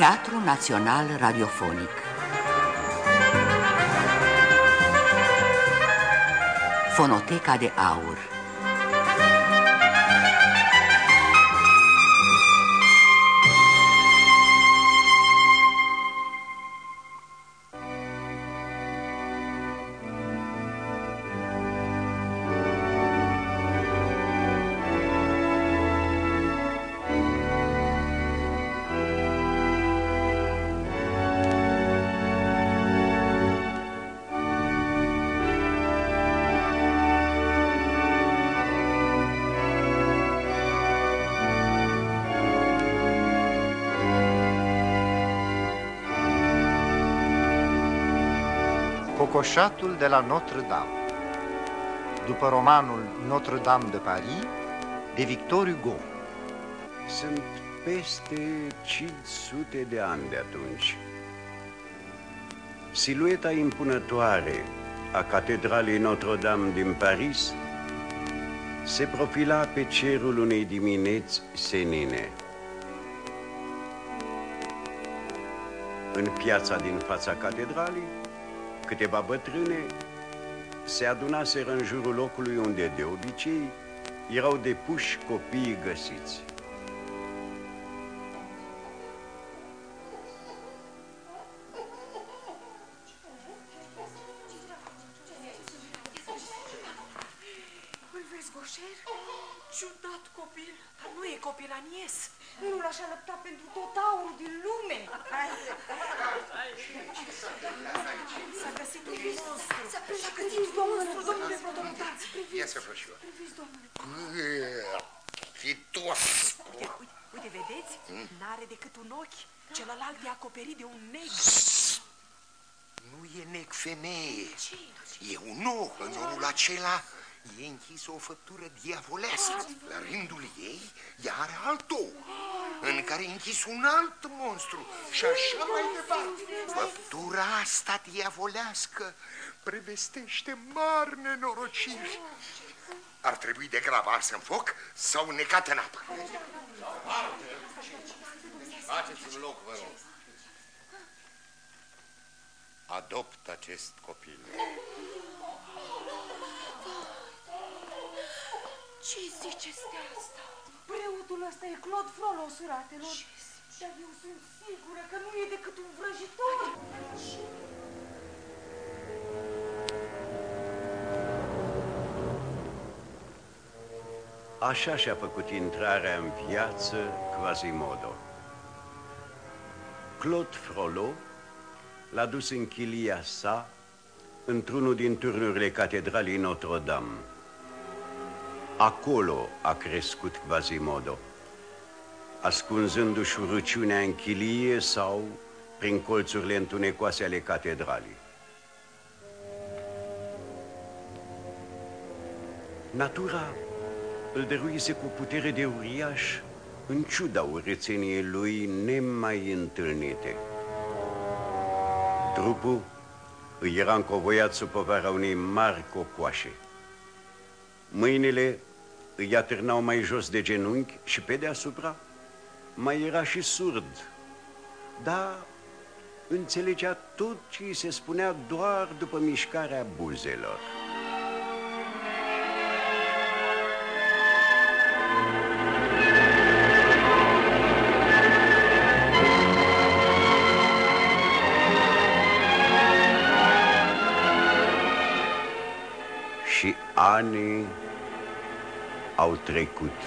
Teatru Național Radiofonic. Fonoteca de Aur Cocoșatul de la Notre-Dame. După romanul Notre-Dame de Paris de Victor Hugo Sunt peste 500 de ani de atunci. Silueta impunătoare a catedralei Notre-Dame din Paris se profila pe cerul unei dimineți senine. În piața din fața catedralei Câteva bătrâne se adunaseră în jurul locului unde, de obicei, erau depuși copiii găsiți. Închis o făptură diavolească. La rândul ei, ea are alt ou, în care e închis un alt monstru și așa mai departe. Făptura asta diavolească prevestește mari nenorociri. Ar trebui de grav ars în foc sau necat în apă. Faceți-mi loc, vă rog. Adopt acest copil. Ce ziceți de asta? Preotul ăsta e Claude Frollo, suratelor. Dar eu sunt sigură că nu e decât un vrăjitor. Așa și-a făcut intrarea în viață Quasimodo. Claude Frollo l-a dus în chilia sa într-unul din turnurile catedralii Notre-Dame. Acolo a crescut Quasimodo, ascunzându-și urăciunea în chilie sau prin colțurile întunecoase ale catedralii. Natura îl dăruise cu putere de uriaș în ciuda urățeniei lui nemai întâlnite. Trupul îi era încovoiat sub povara unei mari cocoașe. Mâinile îi atârnau mai jos de genunchi și pe deasupra mai era și surd, dar înțelegea tot ce îi se spunea doar după mișcarea buzelor. Și anii au trecut.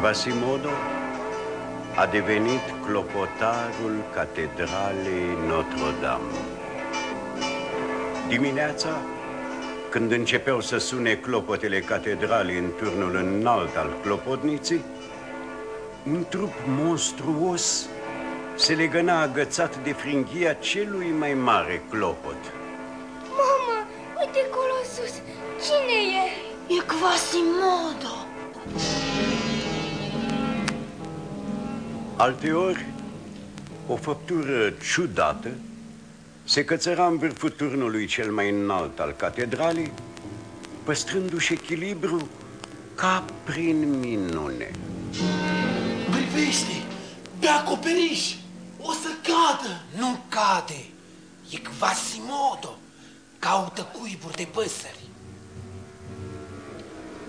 Quasimodo a devenit clopotarul catedralei Notre-Dame. Dimineața, când începeau să sune clopotele catedralei în turnul înalt al clopotniții, un trup monstruos se legăna agățat de fringhia celui mai mare clopot. Mamă, uite acolo sus. Cine e? E Quasimodo. Alteori, o făptură ciudată Se cățăra în vârful turnului cel mai înalt al catedralei, păstrându-și echilibru ca prin minune. Privește, pe acoperiș, o să cadă. Nu cade, e Quasimodo, caută cuiburi de păsări.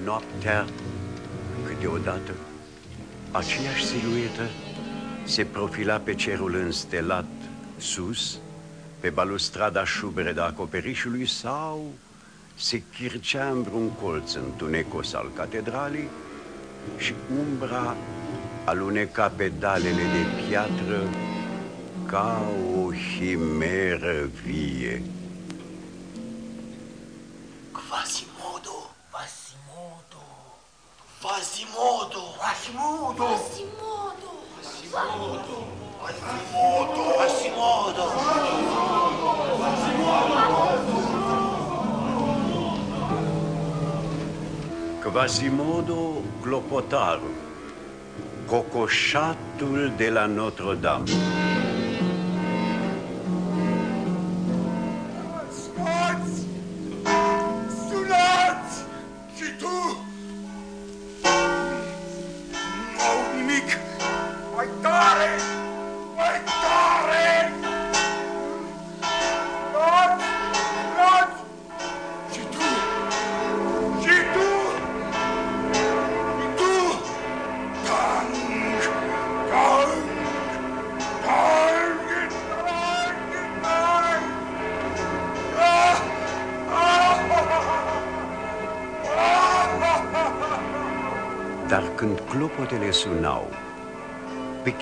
Noaptea, câteodată, aceeași siluetă se profila pe cerul înstelat sus, pe balustrada șubră de acoperișului sau se chircea în vreun colț întunecos al catedralei și umbra aluneca pedalele de piatră ca o chimeră vie. Quasimodo, Quasimodo, Quasimodo, Quasimodo, Quasimodo! Quasimodo, Quasimodo. Quasimodo Clopotaru, cocoșatul de la Notre-Dame.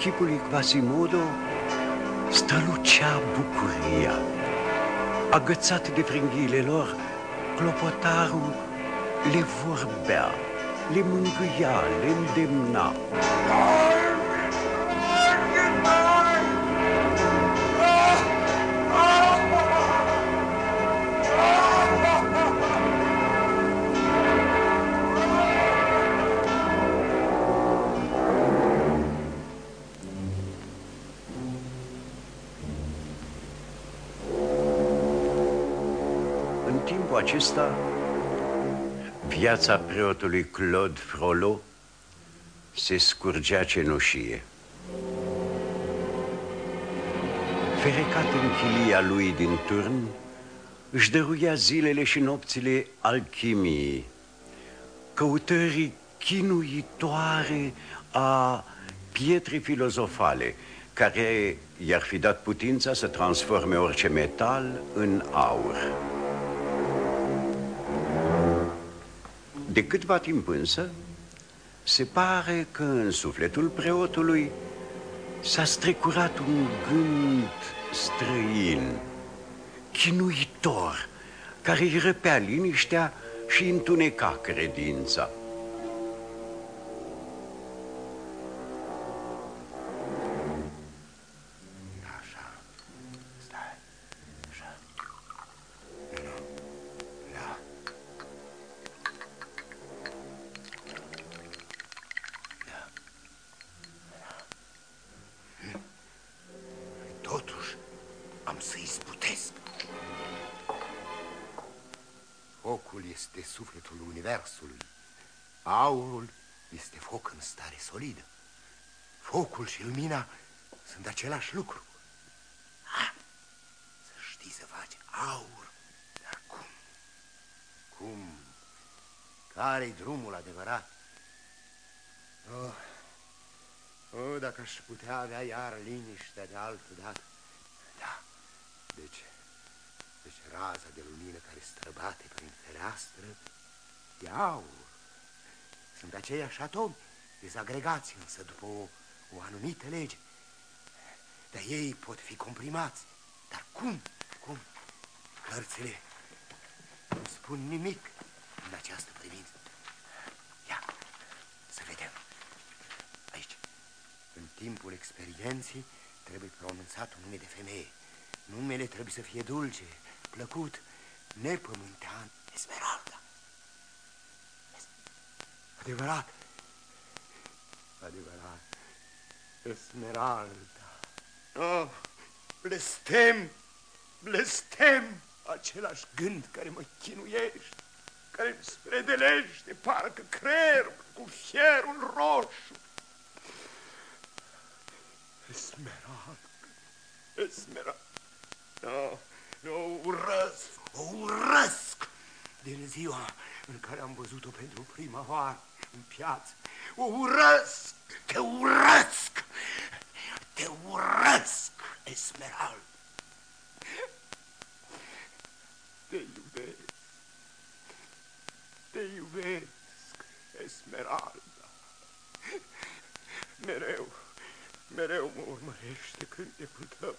Chipul lui Quasimodo strălucea bucuria. Agățat de frânghiile lor, clopotarul le vorbea, le mângâia, le îndemna. Viața preotului Claude Frollo se scurgea cenușie. Ferecat în chilia lui din turn, își dăruia zilele și nopțile alchimiei, căutării chinuitoare a pietre filozofale, care i-ar fi dat putința să transforme orice metal în aur. De câtva timp însă, se pare că în sufletul preotului s-a strecurat un gând străin, chinuitor, care îi răpea liniștea și întuneca credința. Și lumina sunt același lucru. Ha! Să știi să faci aur. Dar cum? Cum? Care-i drumul adevărat? Oh, oh, dacă aș putea avea iar liniștea de altă dată. Da, deci, deci raza de lumină care străbate prin fereastră e aur. Sunt aceiași atomi, dezagregați însă după o, o anumită lege. Dar ei pot fi comprimați. Dar cum? Cum? Cărțile nu spun nimic în această privință. Ia, să vedem. Aici, în timpul experienței, trebuie pronunțat un nume de femeie. Numele trebuie să fie dulce, plăcut, nepământean, Esmeralda. Adevărat. Adevărat. Esmeralda. Oh, blestem. blestem, același gând care mă chinuiește, care îmi spredelește parcă creierul cu fierul roșu. Esmeralda, Esmeralda, no, no, urăsc, o urăsc din ziua în care am văzut-o pentru prima oară în piață. O urăsc, te urăsc, te urăsc, Esmeralda. Te iubesc, te iubesc, Esmeralda. Mereu, mereu mă urmărește cântetul tău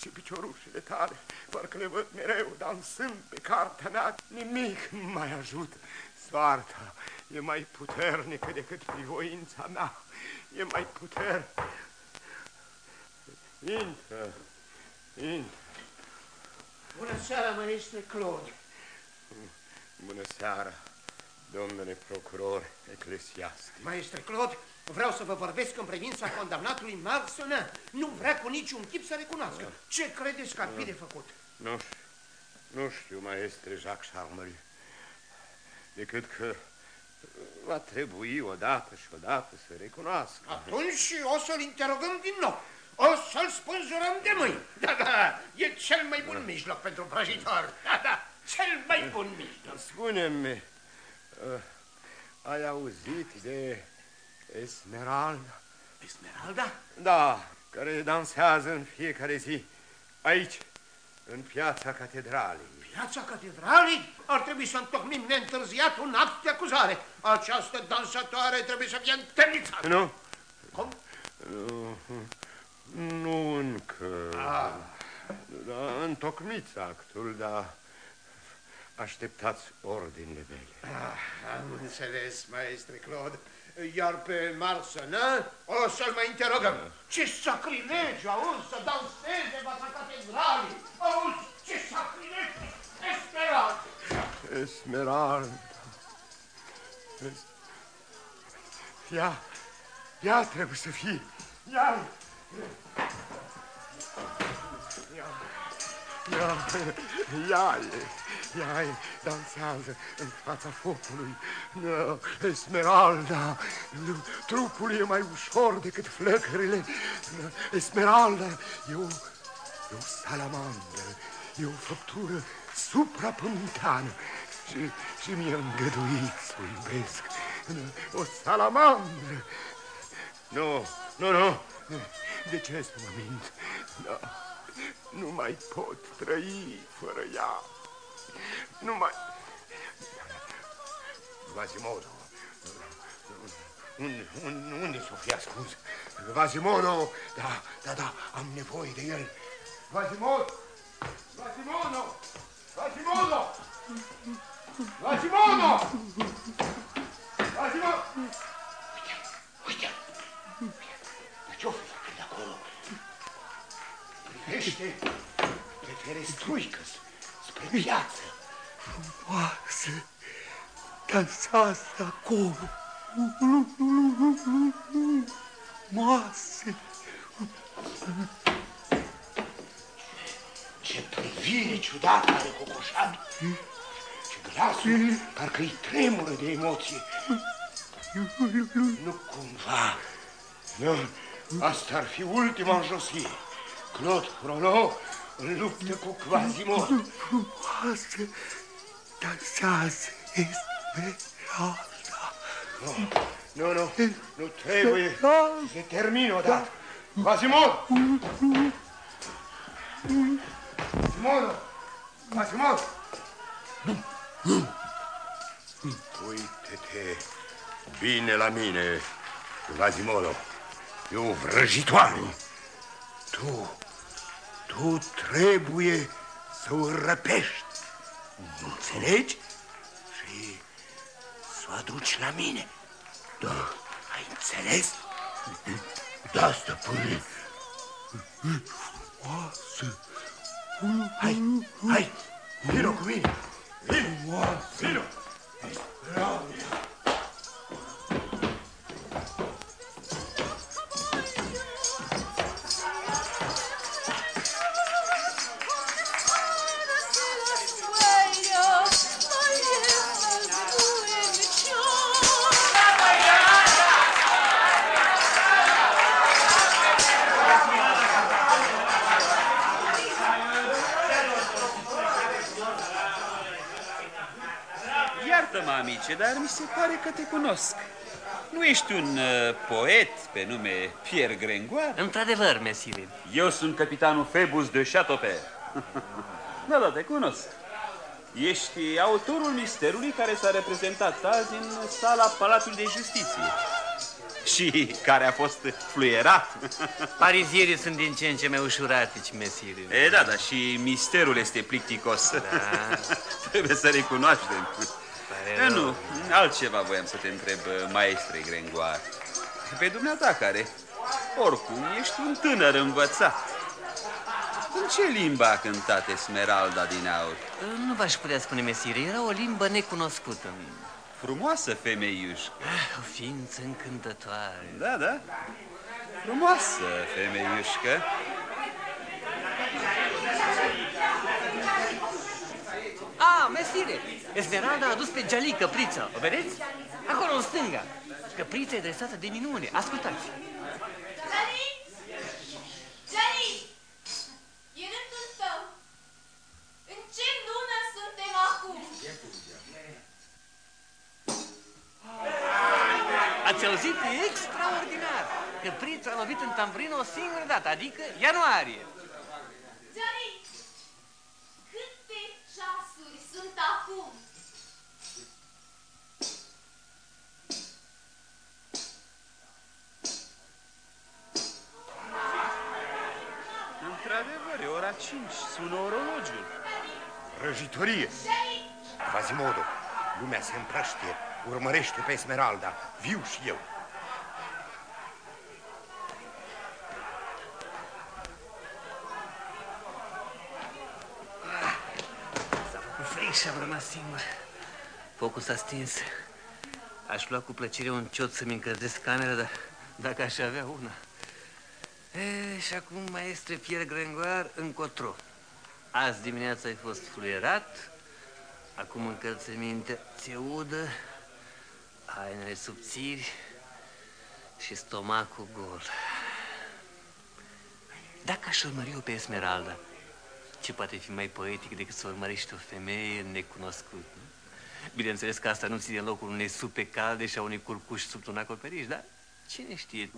și piciorușele tale, parcă le văd mereu dansând pe cartea mea, nimic nu mai ajută. Soarta e mai puternică decât privoința mea, e mai puternică. Intră, intră. Bună seara, maestre Claude. Bună seara, domnule procuror eclesiastic. Maestre Claude, vreau să vă vorbesc în privința condamnatului Marsonin. Nu vrea cu niciun chip să recunoască. Ce credeți că ar fi de făcut? Nu, nu știu, maestre Jacques Charmel, decât că va trebui odată și odată să recunoască. Atunci o să-l interogăm din nou. O să-l spânzurăm de mâini. Da, da, e cel mai bun mijloc pentru vrăjitor. Da, da, cel mai bun mijloc. Spune-mi, uh, ai auzit de Esmeralda? Esmeralda? Da, care dansează în fiecare zi aici, în piața catedralei. Piața catedralei? Ar trebui să întocmim neîntârziat un act de acuzare. Această dansatoare trebuie să fie întemnițată. Nu? Cum? Nu, nu încă. Ah. Da, întocmiți actul, dar așteptați ordinele mele. Ah, am înțeles, maestre Claude. Iar pe Marsonin o să-l mai interogăm. Ce sacrilegiu, auzi, să danseze în fața catedralei. Auzi, ce sacrilegiu. Esmeralda. Esmeralda. Es... Ea, ea trebuie să fie. Ea, ea, ea, ea, e, ea e, dansează în fața focului. No, Esmeralda, trupul e mai ușor decât flăcările. Esmeralda e o, e o salamandră, e o făptură suprapământeană și, și mi-e îngăduit să o iubesc. O salamandră. Nu, nu, nu. De ce să mă mint? No, nu mai pot trăi fără ea. Nu mai... Quasimodo. Unde, unde, unde s-o fi ascuns? Quasimodo! Da, da, da, am nevoie de el. Quasimodo! Quasimodo! Quasimodo! Quasimodo! Quasimodo! Uite, uite! Privește pe ferestruică spre piață. Frumoasă! Dansează acolo! Frumoasă! Ce privire ciudată are cocoșatul! Și glasul parcă îi tremură de emoție. Nu cumva. Nu, asta ar fi ultima înjosire. Claude Frollo în luptă cu Quasimodo. Frumoasă, dansează Esmeralda. Nu, nu, nu, nu trebuie să termin odată. Quasimodo! Quasimodo! Quasimodo! Uite-te bine la mine, Quasimodo. E o vrăjitoare. Tu, tu trebuie să o răpești. Nu înțelegi? Și să o aduci la mine. Da. Ai înțeles? Da, stăpâne. Frumoasă. Hai, hai, vino cu mine. Vino, vino. Iartă-mă, amice, dar mi se pare că te cunosc. Nu ești un uh, poet pe nume Pierre Grengoire? Într-adevăr, mesire. Eu sunt capitanul Phoebus de Chateaupert. da, da, te cunosc. Ești autorul misterului care s-a reprezentat azi în sala Palatului de Justiție și care a fost fluierat. Parizierii sunt din ce în ce mai ușuratici, mesire. E, da, da, și misterul este plicticos. Da. Trebuie să recunoaștem. Pare E, nu, altceva voiam să te întreb, maestre Grengoar. Pe dumneata care, oricum, ești un tânăr învățat. În ce limbă a cântat Esmeralda din aur? Nu v-aș putea spune, mesire, era o limbă necunoscută. Frumoasă femeiușcă. O ființă încântătoare. Da, da. Frumoasă femeiușcă. Ah, mesire, Esmeralda a adus pe Giali căprița. O vedeți? Acolo, în stânga. Căprița e dresată de minune. Ascultați. Giali! Giali! E rândul tău. În ce lună suntem acum? Ați auzit? E extraordinar. Căprița a lovit în tambrină o singură dată, adică ianuarie. Giali! Câte ceasuri sunt acum? Într-adevăr, e ora 5. Sună orologiul. Răjitorie! Quasimodo, lumea se împrăștie. Urmărește pe Esmeralda. Viu și eu. S-a făcut frig și am rămas singur. Focul s-a stins. Aș lua cu plăcere un ciot să-mi încălzesc camera, dar dacă aș avea una. E, și acum, maestre Pierre Grengoire, încotro. Azi dimineața ai fost fluierat, acum încălțăminte ți udă, hainele subțiri și stomacul gol. Dacă aș urmări-o pe Esmeralda, ce poate fi mai poetic decât să urmărești o femeie necunoscută? nu? Bineînțeles că asta nu ține locul unei supe calde și a unui curcuș sub un acoperiș, dar cine știe?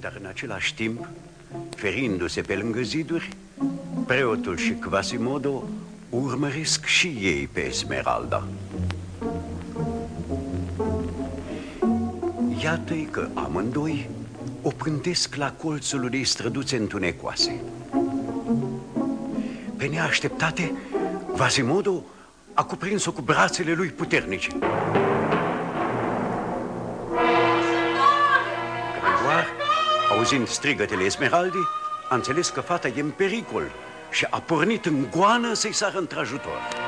Dar în același timp, ferindu-se pe lângă ziduri, preotul și Quasimodo urmăresc și ei pe Esmeralda. Iată-i că amândoi o pântesc la colțul unei străduțe întunecoase. Pe neașteptate, Quasimodo a cuprins-o cu brațele lui puternice. Auzind strigătele Esmeraldei, a înțeles că fata e în pericol și a pornit în goană să-i sară într-ajutor.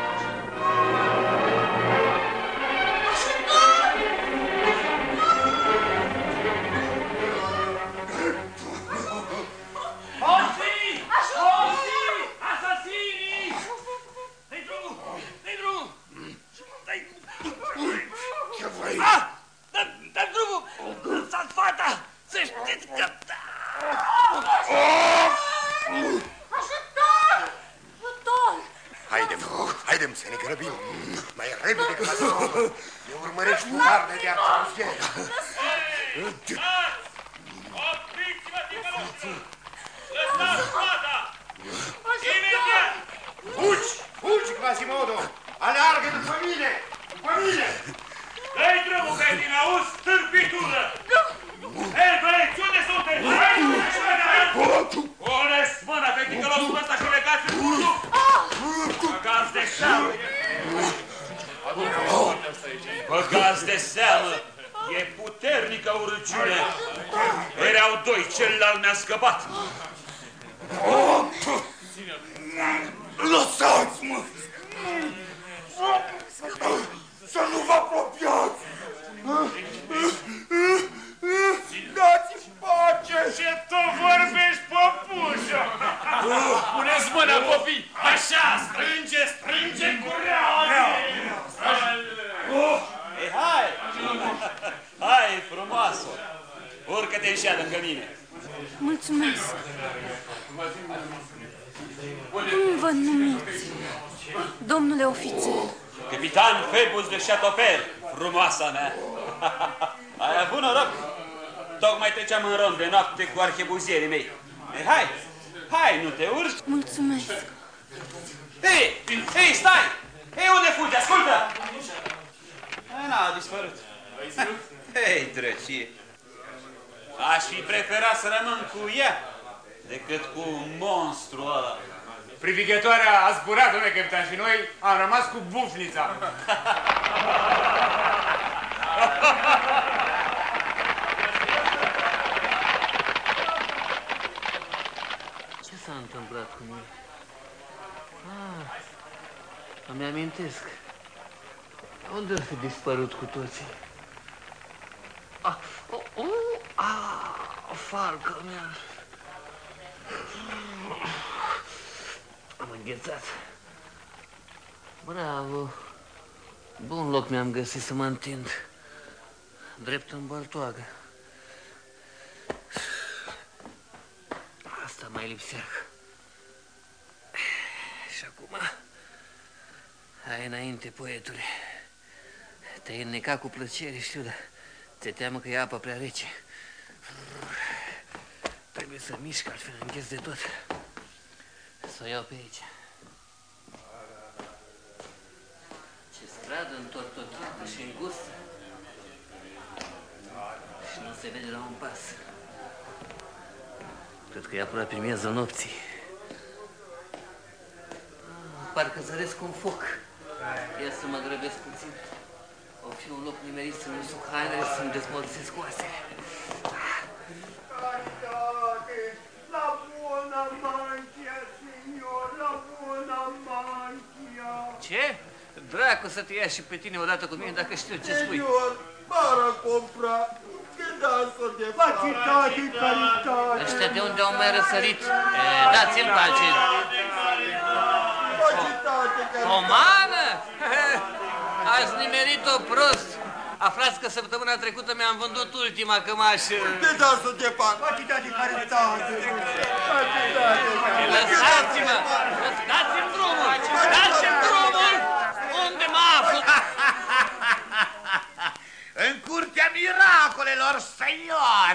Ce s-a întâmplat cu mine? Ah, îmi amintesc. Unde au fi dispărut cu toții? Ah, oh, oh, ah, falca mea. Am înghețat. Bravo. Bun loc mi-am găsit să mă întind. Drept în băltoagă. Asta mai lipsea. Și acum... Hai înainte, poetule. Te-ai înnecat cu plăcere, știu, dar te teamă că e apă prea rece. Trebuie să mișc, altfel îngheț de tot. Să o iau pe aici. Ce stradă întortocheată și îngustă. Și nu se vede la un pas. Cred că e aproape miezul nopții. Ah, Parcă zăresc un foc. Ia să mă grăbesc puțin. O fi un loc nimerit să nu suc hainele să-mi dezmorțesc oasele. Caritate, la buona manchia, signor, la buona manchia. Ce? Dracu să te ia și pe tine odată cu mine dacă știu ce spui. Signor, para compra, che dasso de Facitate, caritate. Ăștia de unde au mai răsărit? E, dați-mi pace. Facitate, caritate. O mană? Ați nimerit-o prost. Aflați că săptămâna trecută mi-am vândut ultima cămașă. Che dasso de pan. Facitate, caritate. Lăsați-mă! Dați-mi drumul! Dați-mi drumul! Unde mă aflu? În curtea miracolelor, senior!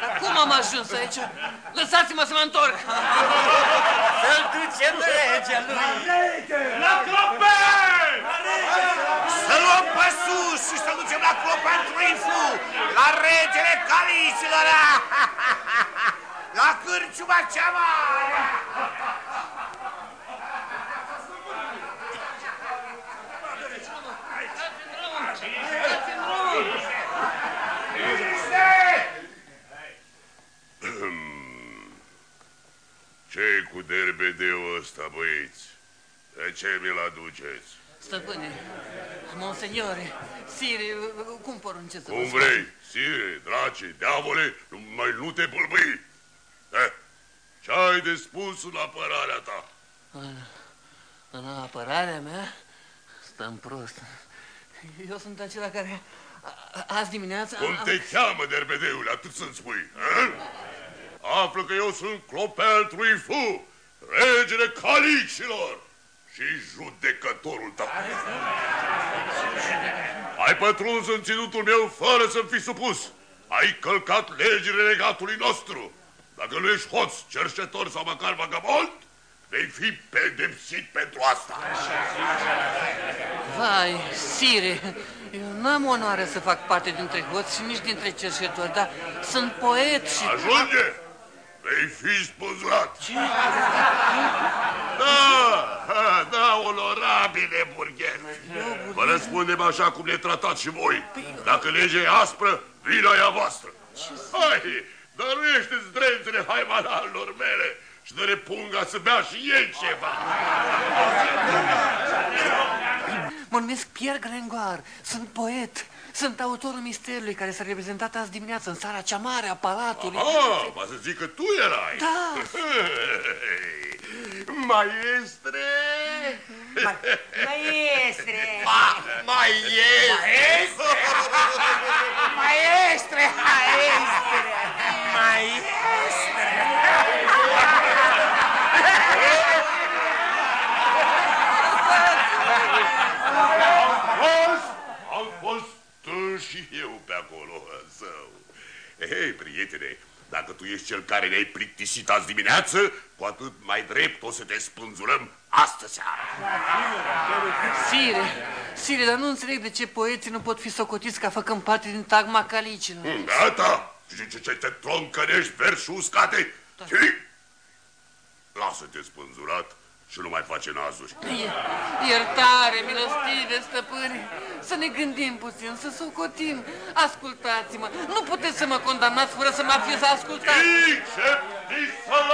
Dar cum am ajuns aici? Lăsați-mă să mă întorc! Să-l ducem regea lui! La clopel! Să luăm pe sus și să ducem la clopel Trifu, la regele Calicilor, la cârciuma cea mare! Ce cu derbedeul ăsta, băieți? De ce mi-l aduceți? Stăpâne, monseniore, sire, cum porunceți să vă Cum spun? vrei, sire, drace, diavole, mai nu te bâlbâi. Eh, ce ai de spus în apărarea ta? În, în apărarea mea, stăm prost. Eu sunt acela care a- azi dimineața... Cum am- te cheamă, derbedeule, atât să-mi spui, eh? Află că eu sunt Clopel Truifu, regele Calicilor și judecătorul tău. Ai pătruns în ținutul meu fără să-mi fi supus. Ai călcat legile legatului nostru. Dacă nu ești hoț, cerșetor sau măcar vagabond, vei fi pedepsit pentru asta. Vai, sire, eu n-am onoare să fac parte dintre hoți și nici dintre cerșetori, dar sunt poet și... Ajunge! Vei fi spânzurat. Da, ha, da, onorabile burghet. Vă răspundem așa cum ne tratați și voi. Dacă legea e aspră, vina e a voastră. Hai, dăruiește zdrențele haimanalilor mele și dă-le punga să bea și ei ceva. Mă numesc Pierre Gringoire, sunt poet. Sunt autorul misterului care s-a reprezentat azi dimineață în sala cea mare a palatului. Ah, va să zic că tu erai. Da. Maestre! Maestre! Ma, maestre! Maestre! Maestre! Maestre! Am fost, am fost uh, și eu pe acolo, său. Hei, prietene, dacă tu ești cel care ne-ai plictisit azi dimineață, cu atât mai drept o să te spânzurăm astă seară. Sire, sire, dar nu înțeleg de ce poeții nu pot fi socotiți ca făcând parte din tagma calicilor. Mm, Gata! Și ce, ce te troncănești versuri uscate? Da. Lasă-te spânzurat și nu mai face nazuri. Iertare, milostive, stăpâni, să ne gândim puțin, să socotim. Ascultați-mă, nu puteți să mă condamnați fără să mă fiți ascultat. Dice, Liniște!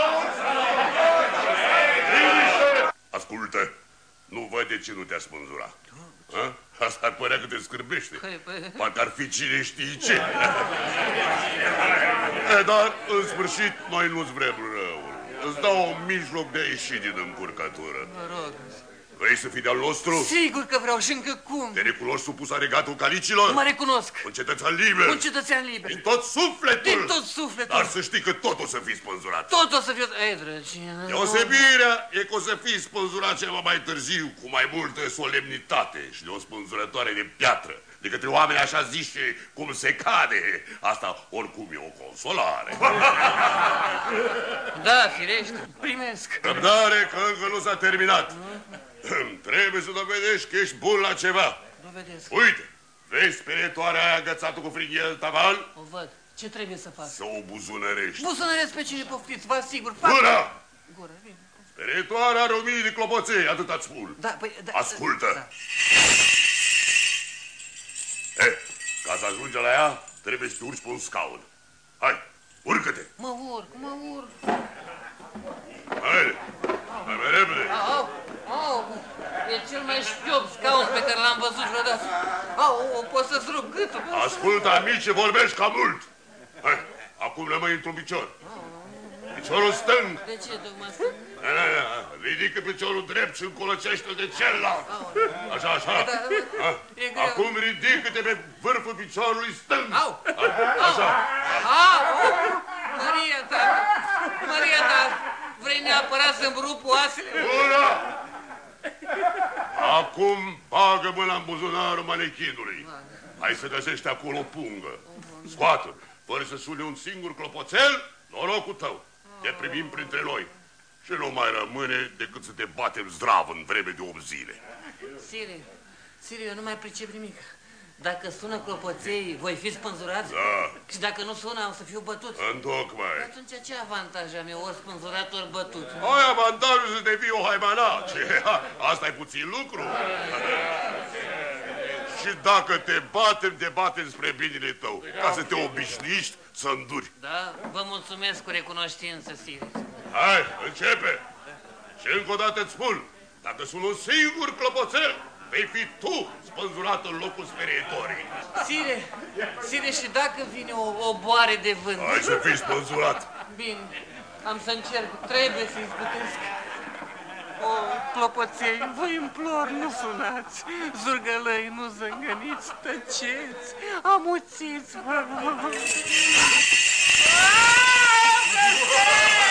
Ascultă, nu văd de ce nu te-a spânzurat. Ha? Asta ar părea că te scârbește. Parcă ar fi cine știe ce. E, dar, în sfârșit, noi nu-ți vrem răul. Îți dau un mijloc de a ieși din încurcătură. Mă rog. Vrei să fii de-al nostru? Sigur că vreau și încă cum. Te recunoști supus a regatul calicilor? Mă recunosc. Un cetățean liber? Un cetățean liber. Din tot sufletul? Din tot sufletul. Dar să știi că tot o să fii spânzurat. Tot o să fiu... Ei, drăgine... Deosebirea e că o să fii spânzurat ceva mai târziu, cu mai multă solemnitate și de o spânzurătoare de piatră. De către oameni așa zice cum se cade. Asta oricum e o consolare. Da, firește, primesc. Răbdare că încă nu s-a terminat. Trebuie să dovedești că ești bun la ceva. Dovedesc. Uite, vezi peretoarea aia agățată cu frighel tavan? O văd. Ce trebuie să fac? Să o buzunărești. Buzunăresc pe cine poftiți, vă asigur. Fac... Gura! Gură, bine. Peretoarea are o mie de clopoței, atât-ți spun. Da, păi... Da, Ascultă. Da. E, ca să ajungi la ea, trebuie să te urci pe un scaun. Hai, urcă-te. Mă urc, mă urc. Hai, hai mai repede. Au, au, e cel mai șchiop scaun pe care l-am văzut vreodată. Au, o, pot să-ți rup gâtul. Ascultă, amice, vorbești cam mult. Hai, acum rămâi într-un picior. Piciorul stâng. De ce, tocmai asta? Da, da, da. Ridică piciorul drept și încolăcește-l de celălalt. Așa, așa. Da, Ha? e greu. Acum ridică-te pe vârful piciorului stâng. Au! Așa. Au! Maria ta! Maria ta! Vrei neapărat să-mi rup oasele? Bună! Acum bagă mâna în buzunarul manechinului. Hai să găsești acolo o pungă. Scoată, fără să sune un singur clopoțel, norocul tău. Te primim printre noi. Și nu mai rămâne decât să te batem zdrav în vreme de 8 zile. Sire, Sire, eu nu mai pricep nimic. Dacă sună clopoței, voi fi spânzurați? Da. Și dacă nu sună, o să fiu bătut? Întocmai. Atunci ce avantaj am eu, ori spânzurat, ori bătut? Ai avantajul să devii o haimana. Ce? Asta e puțin lucru. Și dacă te batem, te batem spre binele tău, ca să te obișnuiești să înduri. Da, vă mulțumesc cu recunoștință, Sire. Hai, începe! Și încă o dată îți spun, dacă sunt un singur clopoțel, vei fi tu spânzurat în locul sperietorii. Sire, Sire, și dacă vine o, o boare de vânt? Hai să fii spânzurat. Bine, am să încerc, trebuie să-i zbutesc. O, clopoței, vă implor, nu sunați. Zurgălăi, nu zângăniți, tăceți, amuțiți, vă rog. Ia ridicați-l!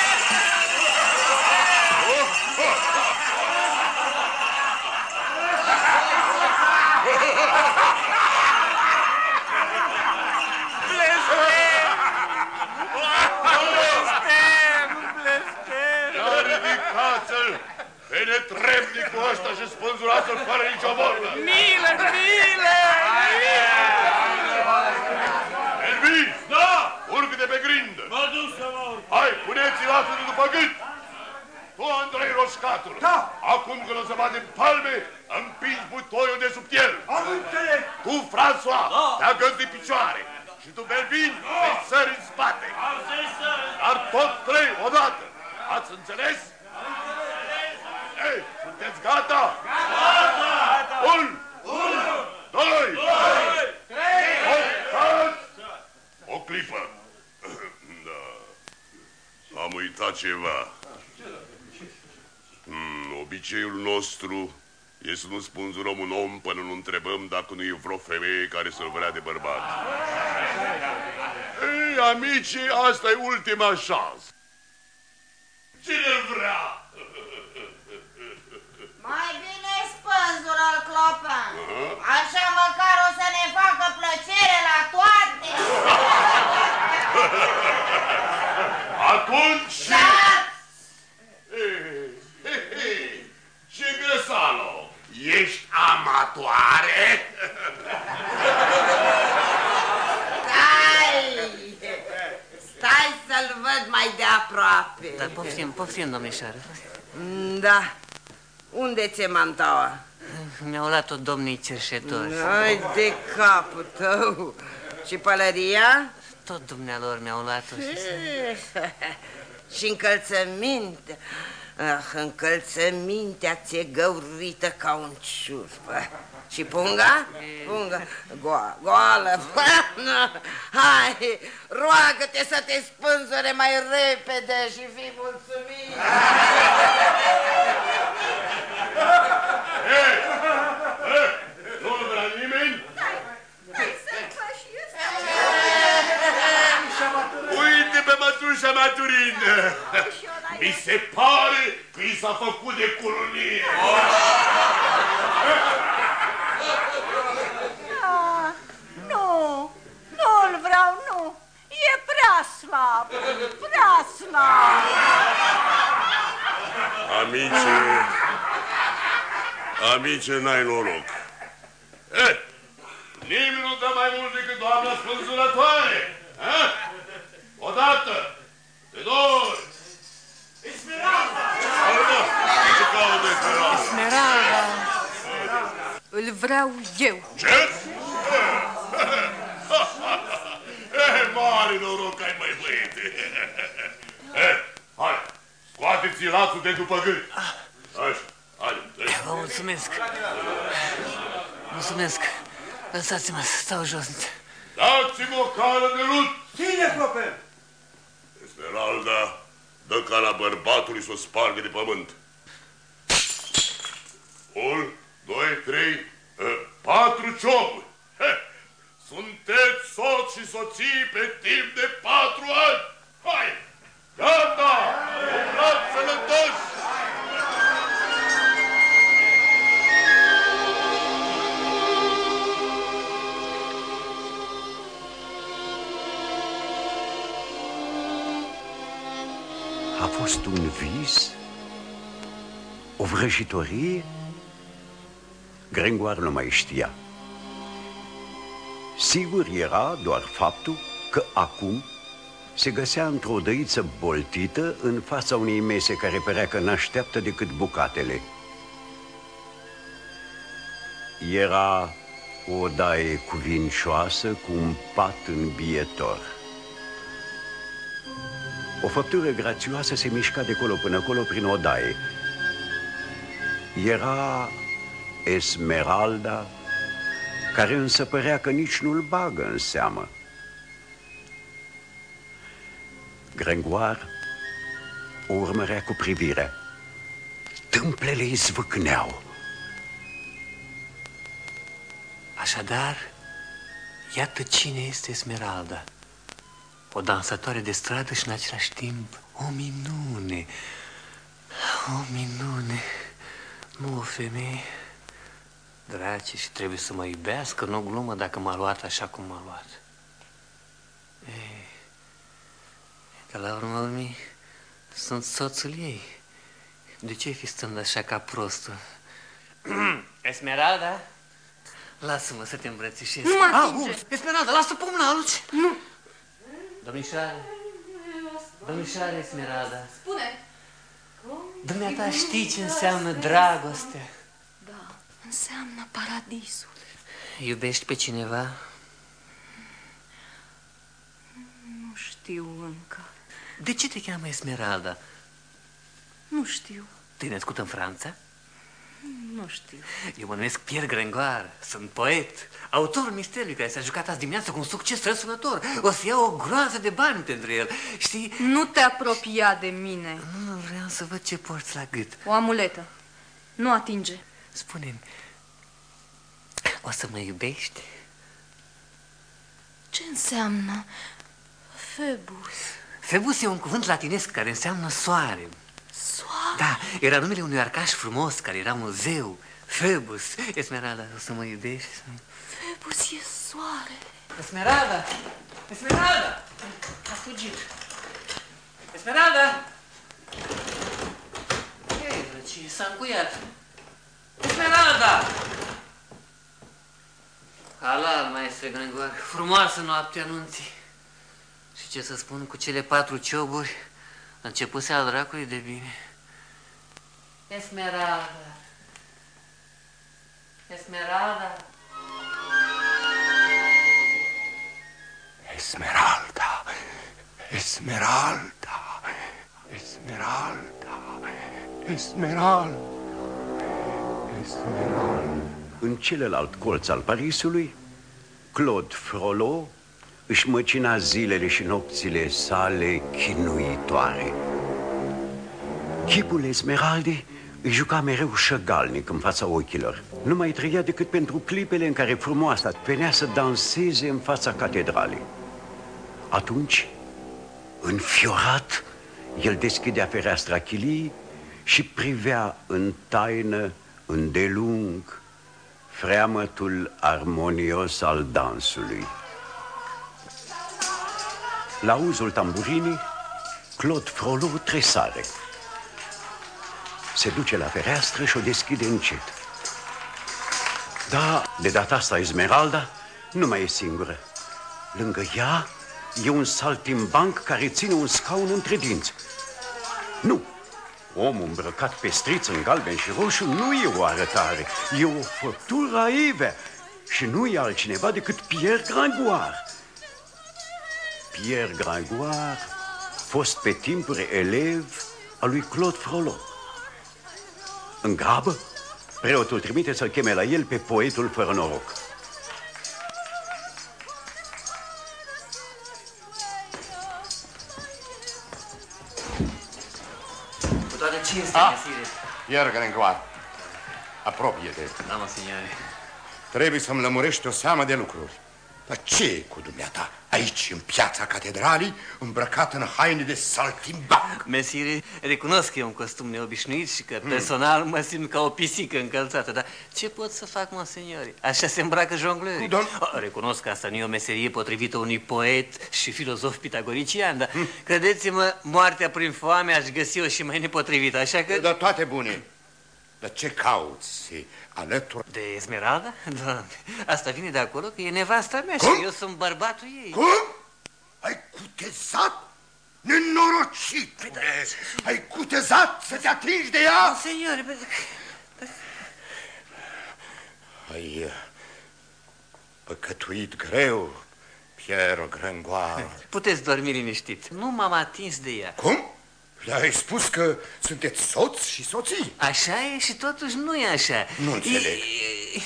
Pe netrebnicul ăsta și spânzurați-l fără nicio vorbă! Milă, milă! Elvi! Da! Urcă-te pe grindă! Mă duc să mă urc. Hai, puneți-l astăzi după gât! Tu, Andrei Roșcatul! Da! Acum când o să batem palme, împingi butoiul de sub el! Am înțeles! Tu, François, da. te de picioare! Și tu, Belvin, da. îi sări în spate! Am să-i sări! Dar tot trei odată! Ați înțeles? Ei, sunteți gata? Gata! Un! Unu! Doi! Doi! Trei! Opt! O clipă! Da. Am uitat ceva. Obiceiul nostru e să nu spânzurăm un om până nu întrebăm dacă nu e vreo femeie care să-l vrea de bărbat. Ei, amici, asta e ultima șansă. Cine-l vrea? Mai bine spânzură-l, clopan. Așa măcar o să ne facă plăcere la toate. Atunci... Da! Hei, hei, hei, Ce grăsalo? Ești amatoare? Stai! Stai să-l văd mai de aproape. Dar poftim, poftim, domnișoară. Da. Unde ți-e mantaua? Mi-au luat-o domnii cerșetori. Ai de capul tău. Și pălăria? Tot dumnealor mi-au luat-o. Și încălțăminte. Ah, încălțămintea ți-e găurită ca un ciurpă. Și punga? Punga. Goa, goală. Hai, roagă-te să te spânzure mai repede și fii mulțumit. Nu-l vrea nimeni? Uite pe mătușa maturină! Mi se pare că i s-a făcut de colonie. E prea slab, prea slab. Amice, amice, n-ai noroc. Eh, nimeni nu dă mai mult decât doamna spânzurătoare. Eh? Odată, de două ori. Esmeralda! Ce caută Esmeralda? Esmeralda. Îl vreau eu. Ce? Eh, mare noroc ai, mai băiete. Eh, hai, scoateți lațul de după gât. Așa, hai, hai. Vă mulțumesc. Mulțumesc. Lăsați-mă să stau jos. Dați-mi o cală de lut. Ține, clopen! Esmeralda, dă cala bărbatului să o spargă de pământ. Un, doi, trei, eh, patru cioburi. Heh, Sunteți soț și soții pe timp de patru ani. Hai, gata, umlați sănătoși! A fost un vis? O vrăjitorie? Gringoar nu mai știa. Sigur era doar faptul că acum se găsea într-o dăiță boltită în fața unei mese care părea că n-așteaptă decât bucatele. Era o odaie cuvincioasă cu un pat îmbietor. O făptură grațioasă se mișca de colo până acolo prin odaie. Era Esmeralda, care însă părea că nici nu-l bagă în seamă. Grengoar o urmărea cu privirea. Tâmplele îi zvâcneau. Așadar, iată cine este Esmeralda. O dansatoare de stradă și în același timp o minune. O minune. Nu o femeie. Drace, și trebuie să mă iubească, nu o glumă dacă m-a luat așa cum m-a luat. Ei, că la urmă urmii sunt soțul ei. De ce fi stând așa ca prostul? Esmeralda? Lasă-mă să te îmbrățișez. Nu mă atinge. Ah, uh, Esmeralda, lasă pumna, Luci. Nu. Domnișoare, domnișoare Esmeralda, Spune. dumneata știi ce înseamnă dragoste. Da, înseamnă paradisul. Iubești pe cineva? Nu știu încă. De ce te cheamă Esmeralda? Nu știu. Te-ai născut în Franța? Nu știu. Eu mă numesc Pierre Gringoire, sunt poet, autorul misterului care s-a jucat azi dimineață cu un succes răsunător. O să iau o groază de bani pentru el, știi? Nu te apropia de mine. Nu, vreau să văd ce porți la gât. O amuletă. Nu atinge. Spune-mi, o să mă iubești? Ce înseamnă Phoebus? Phoebus e un cuvânt latinesc care înseamnă soare. Soare? Da, era numele unui arcaș frumos care era un zeu. Phoebus. Esmeralda, o să mă iubești? Phoebus e soare. Esmeralda! Esmeralda! A fugit. Esmeralda! Ei, ce s-a încuiat? Esmeralda! Halal, maestre Gringoar, frumoasă noapte anunții. Și ce să spun, cu cele patru cioburi, începuse al dracului de bine. Esmeralda! Esmeralda! Esmeralda, Esmeralda, Esmeralda, Esmeralda, Esmeralda. În celălalt colț al Parisului, Claude Frollo își măcina zilele și nopțile sale chinuitoare. Chipul Esmeralde îi juca mereu șăgalnic în fața ochilor. Nu mai trăia decât pentru clipele în care frumoasa venea să danseze în fața catedralei. Atunci, înfiorat, el deschidea fereastra chilii și privea în taină, îndelung, freamătul armonios al dansului. La uzul tamburinii, Claude Frollo tresare. Se duce la fereastră și o deschide încet. Da, de data asta Esmeralda nu mai e singură. Lângă ea e un saltimbanc care ține un scaun între dinți. Nu, omul îmbrăcat pe striț în galben și roșu nu e o arătare, e o făptură aive și nu e altcineva decât Pierre Gringoire. Pierre Gringoire, fost pe timpuri elev al lui Claude Frollo. În grabă, preotul trimite să-l cheme la el pe poetul fără noroc. Ah. mesire. Pierre Gringoire, apropie-te. Da, mă, signore. Trebuie să-mi lămurești o seamă de lucruri. Dar ce e cu dumneata? Aici, în piața catedralii, îmbrăcat în haine de saltimbanc. Mesire, recunosc că e un costum neobișnuit și că personal mă simt ca o pisică încălțată, dar ce pot să fac, monseniori? Așa se îmbracă jonglerii. Oh, recunosc că asta nu e o meserie potrivită unui poet și filozof pitagorician, dar credeți-mă, moartea prin foame aș găsi-o și mai nepotrivită, așa că... Dar toate bune. Dar ce cauți alături? De Esmeralda? Doamne, asta vine de acolo că e nevasta mea Cum? și eu sunt bărbatul ei. Cum? Ai cutezat? Nenorocit! Păi da. Ai cutezat să te atingi de ea? Seniore, Ai uh, păcătuit greu, Piero Gringoire. Puteți dormi liniștit. Nu m-am atins de ea. Cum? Le-ai spus că sunteți soți și soții? Așa e și totuși nu e așa. Nu înțeleg.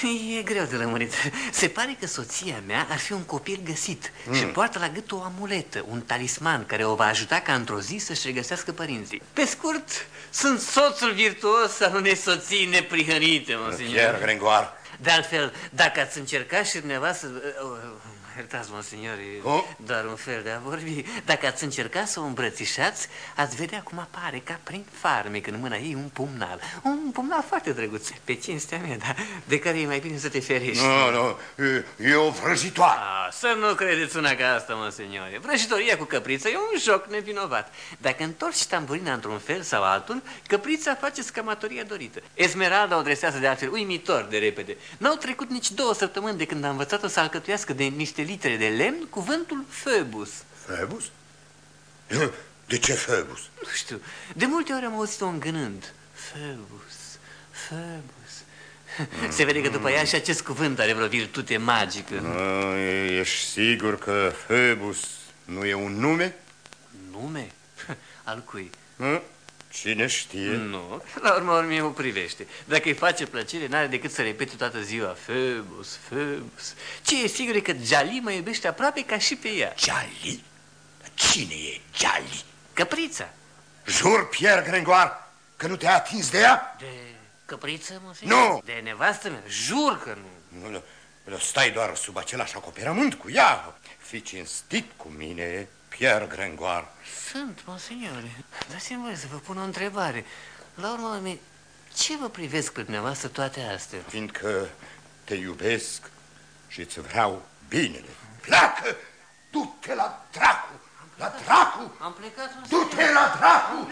E, e greu de lămurit. Se pare că soția mea ar fi un copil găsit Mm. și poartă la gât o amuletă, un talisman care o va ajuta ca într-o zi să-și regăsească părinții. Pe scurt, sunt soțul virtuos al unei soții neprihănite, mă, Pierre Gringoire. De altfel, dacă ați încercat și dumneavoastră... uh, uh, Iertați, monsignor, e Oh. doar un fel de a vorbi. Dacă ați încercat să o îmbrățișați, ați vedea cum apare ca prin farmec în mâna ei un pumnal. Un pumnal foarte drăguț, pe cinstea mea, dar de care e mai bine să te ferești. Nu, nu, e, e o vrăjitoare. Ah, să nu credeți una ca asta, mă, seniore. Vrăjitoria cu căprița e un joc nevinovat. Dacă întorci tamburina într-un fel sau altul, căprița face scamatoria dorită. Esmeralda o dresează de altfel uimitor de repede. N-au trecut nici două săptămâni de când a învățat-o să alcătuiască de niște litere de lemn cuvântul Phoebus. Phoebus? De ce Phoebus? Nu știu, de multe ori am auzit-o îngânând. Phoebus, Phoebus. Se vede că după ea și acest cuvânt are vreo virtute magică. Nu, e- ești sigur că Phoebus nu e un nume? Nume? Al cui? Hă? Cine știe? Nu, la urma urmei o privește. Dacă îi face plăcere, n-are decât să repete toată ziua Phoebus, Phoebus. Ce e sigur e că Jali mă iubește aproape ca și pe ea. Jali? Cine e Jali? Căprița. Jur, Pierre Gringoire, că nu te-ai atins de ea? De căpriță, monseigneur? Nu! De nevastă mea? Jur că nu. Nu, nu, nu, stai doar sub același acoperământ cu ea. Fii cinstit cu mine, Pierre Gringoire. Sunt, monseigneur. Dați-mi voie să vă pun o întrebare. La urmă, urmei, ce vă privesc pe dumneavoastră toate astea? Fiindcă te iubesc și îți vreau binele. Pleacă! Du-te la dracu! La dracu! Am plecat, Du-te la dracu!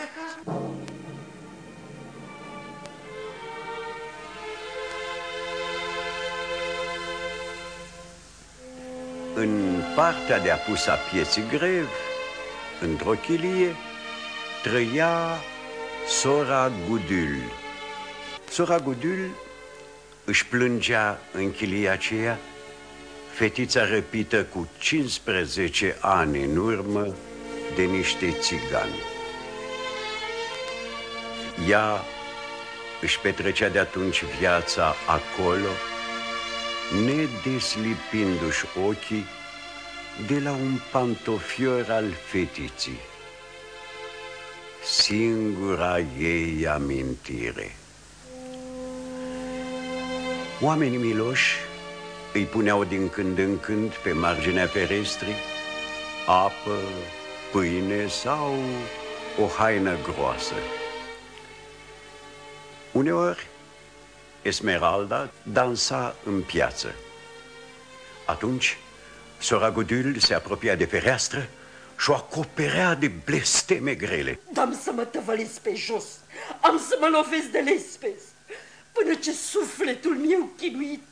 În partea de apus a pieții grev, într-o chilie, trăia sora Gudul. Sora Gudul își plângea în chilia aceea fetița răpită cu 15 ani în urmă de niște țigani. Ea își petrecea de atunci viața acolo, nedeslipindu-și ochii de la un pantofior al fetiții. Singura ei amintire. Oamenii miloși îi puneau din când în când pe marginea ferestrii apă, pâine sau o haină groasă. Uneori, Esmeralda dansa în piață. Atunci, sora Godul se apropia de fereastră și o acoperea de blesteme grele. Am să mă tăvălesc pe jos, am să mă lovesc de lespez, până ce sufletul meu chinuit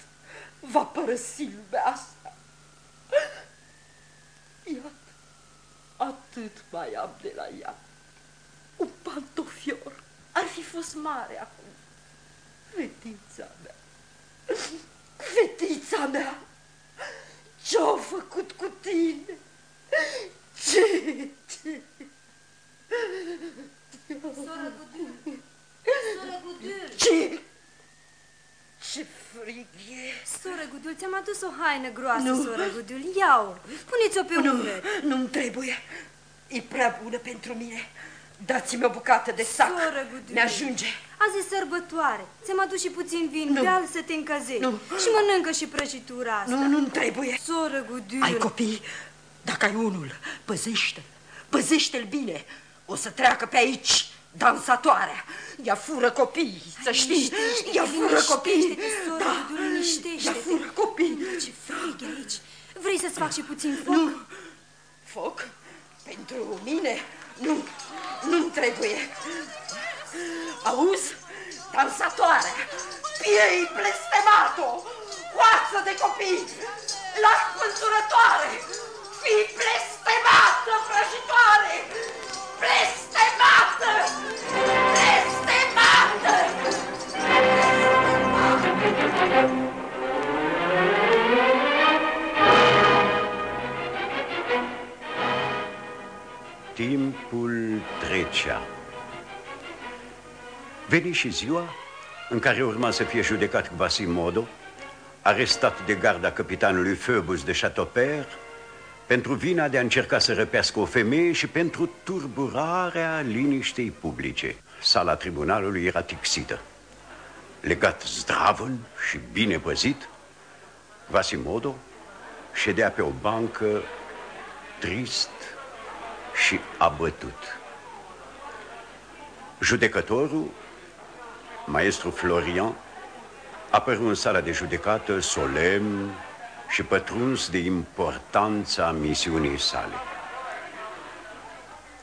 va părăsi lumea asta. Iată, atât mai am de la ea. Un pantofior ar fi fost mare acum. Fetița mea, fetița mea, ce-au făcut cu tine? Ce, ce? Soră Gudul, soră Gudul. Ce? Ce frig e! Soră Gudul, ți-am adus o haină groasă, Nu. soră Gudul. Ia-o, puneți-o pe Nu, umăr. nu-mi trebuie. E prea bună pentru mine. Dați-mi o bucată de sac. Soră Gudul. Mi-ajunge. Azi e sărbătoare. Ți-am adus și puțin vin, Nu. beal să te încăzești. Nu. Și mănâncă și prăjitura asta. Nu, nu-mi trebuie. Soră Gudul. Ai copii? Dacă ai unul, păzește-l. Păzește-l bine. O să treacă pe aici dansatoarea. Ea fură copii, să știi. Liniștește-te, Ea fură copii. liniștește-te, soră Da. Gudul, liniștește-te. Ea fură copii. Ce frig e aici. Vrei să-ți fac și puțin foc? Nu. Foc? Pentru mine? Nu, nu-mi trebuie. Auzi? Dansatoarea, piei blestemato, oață de copii, la spânzurătoare, fii blestemată, vrăjitoare, blestemată, blestemată! Timpul trecea. Veni și ziua în care urma să fie judecat Quasimodo, arestat de garda capitanului Phoebus de Chateaupert, pentru vina de a încerca să răpească o femeie și pentru turburarea liniștei publice. Sala tribunalului era tixită. Legat zdravăn și bine păzit, Quasimodo ședea pe o bancă trist și abătut. Judecătorul, maestru Florian, apăru în sala de judecată solemn și pătruns de importanța misiunii sale.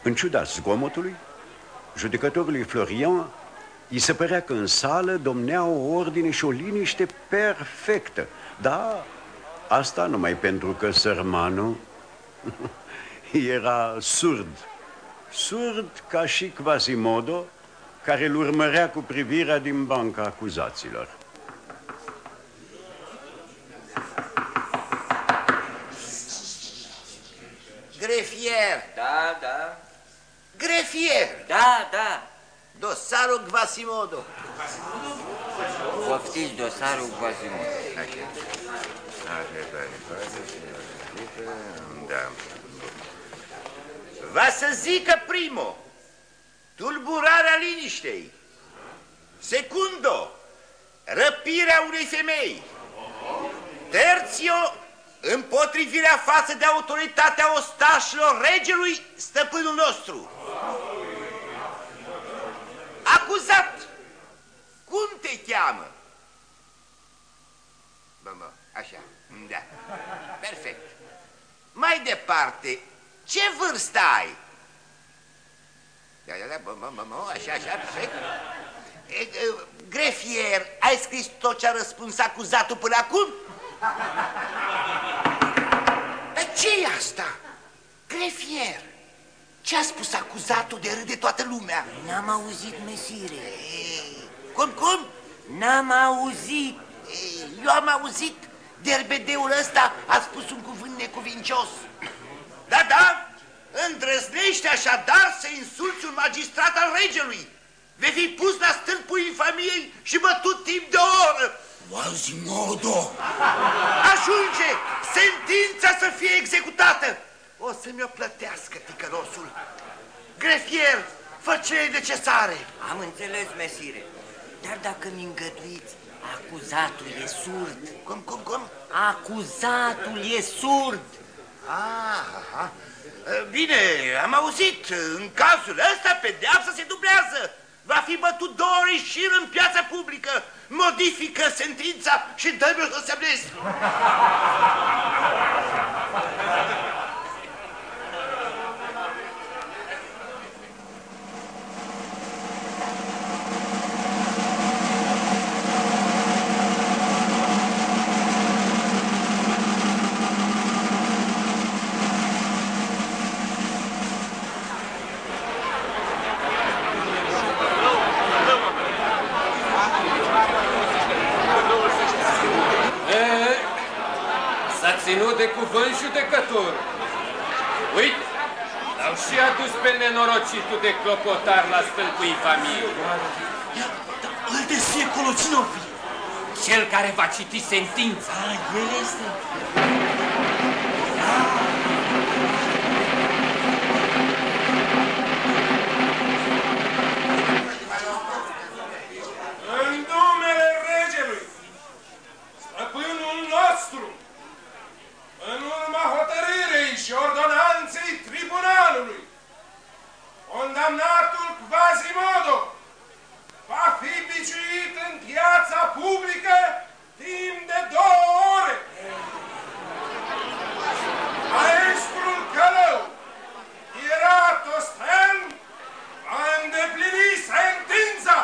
În ciuda zgomotului, judecătorului Florian îi se părea că în sală domnea o ordine și o liniște perfectă. Da, asta numai pentru că sărmanul era surd. Surd ca și Quasimodo, care îl urmărea cu privirea din banca acuzaților. Grefier! Da, da. Grefier! Da, da. Dosarul Quasimodo. Poftiți dosarul Quasimodo. Așa, da. Va să zică primul, tulburarea liniștei. Secundo, răpirea unei femei. Terțio, împotrivirea față de autoritatea ostașilor regelui, stăpânul nostru. Acuzat, cum te cheamă? Bă, bă, așa, da, perfect. Mai departe, ce vârstă ai? Da, da, da, bă, bă, bă, bă, așa, așa, perfect. E, e, grefier, ai scris tot ce a răspuns acuzatul până acum? Dar ce e asta? Grefier, ce a spus acuzatul de râde toată lumea? N-am auzit, mesire. Ei, cum, cum? N-am auzit. Ei, eu am auzit, derbedeul ăsta a spus un cuvânt necuvincios. Da, da, îndrăznește așadar să insulți un magistrat al regelui. Vei fi pus la stâlpul infamiei și bătut timp de o oră. Quasimodo! Ajunge! Sentința să fie executată! O să-mi o plătească ticălosul. Grefier, fă ce e necesare. Am înțeles, mesire. Dar dacă mi îngăduiți, acuzatul e surd. Cum, cum, cum? Acuzatul e surd. Ah, aha. Bine, am auzit. În cazul ăsta, pedeapsa se dublează. Va fi bătut două ori șir în piața publică. Modifică sentința și dă-mi o să ținut de cuvânt judecător. Uite, l-au și adus pe nenorocitul de clopotar la stâlpul infamiei. Îl de secolo, cine fi? Cel care va citi sentința. El este. În numele regelui, stăpânul nostru, în urma hotărârei și ordonanței tribunalului, condamnatul Quasimodo va fi biciuit în piața publică timp de două ore. Maestrul călău, Ieratosfen, va îndeplini sentința.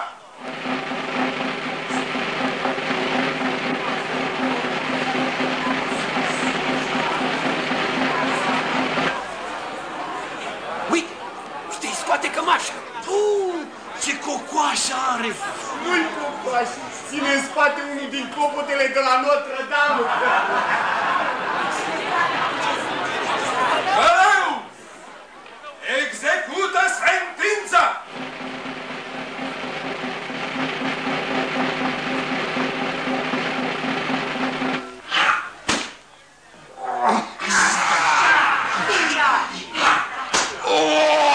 scoate cămașa. Puh, ce cocoașă are! Nu-i cocoașă, ține în spate unul din copotele de la Notre Dame. Călău! Execută sentința! Oh!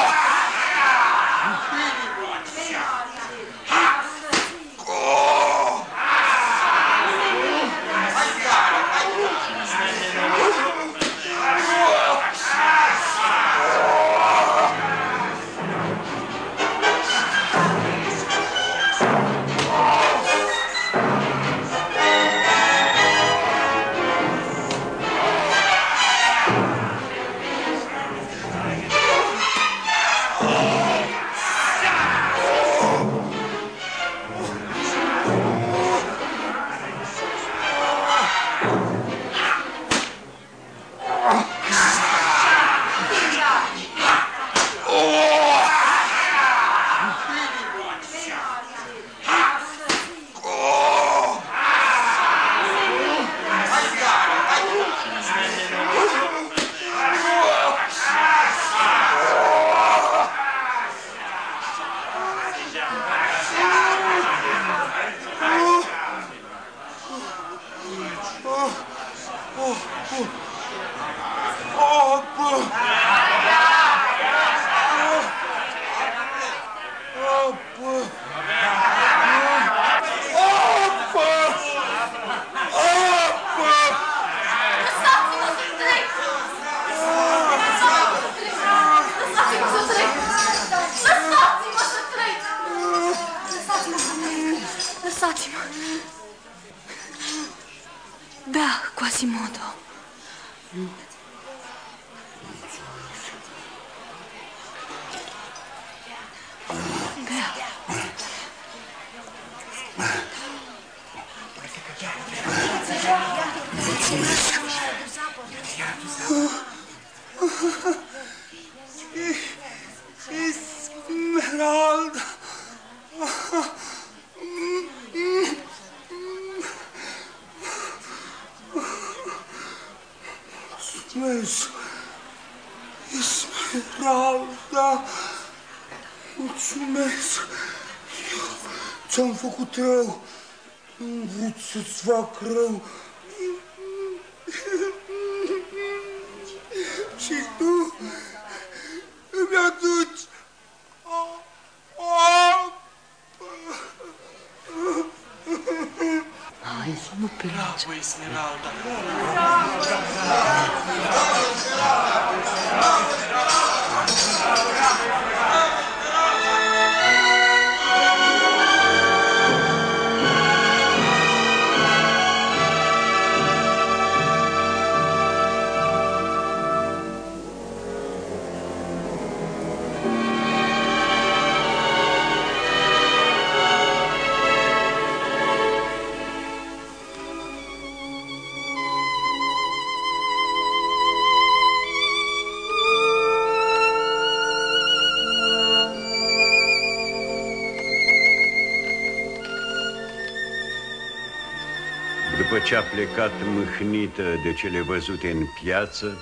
După ce a plecat mâhnită de cele văzute în piață,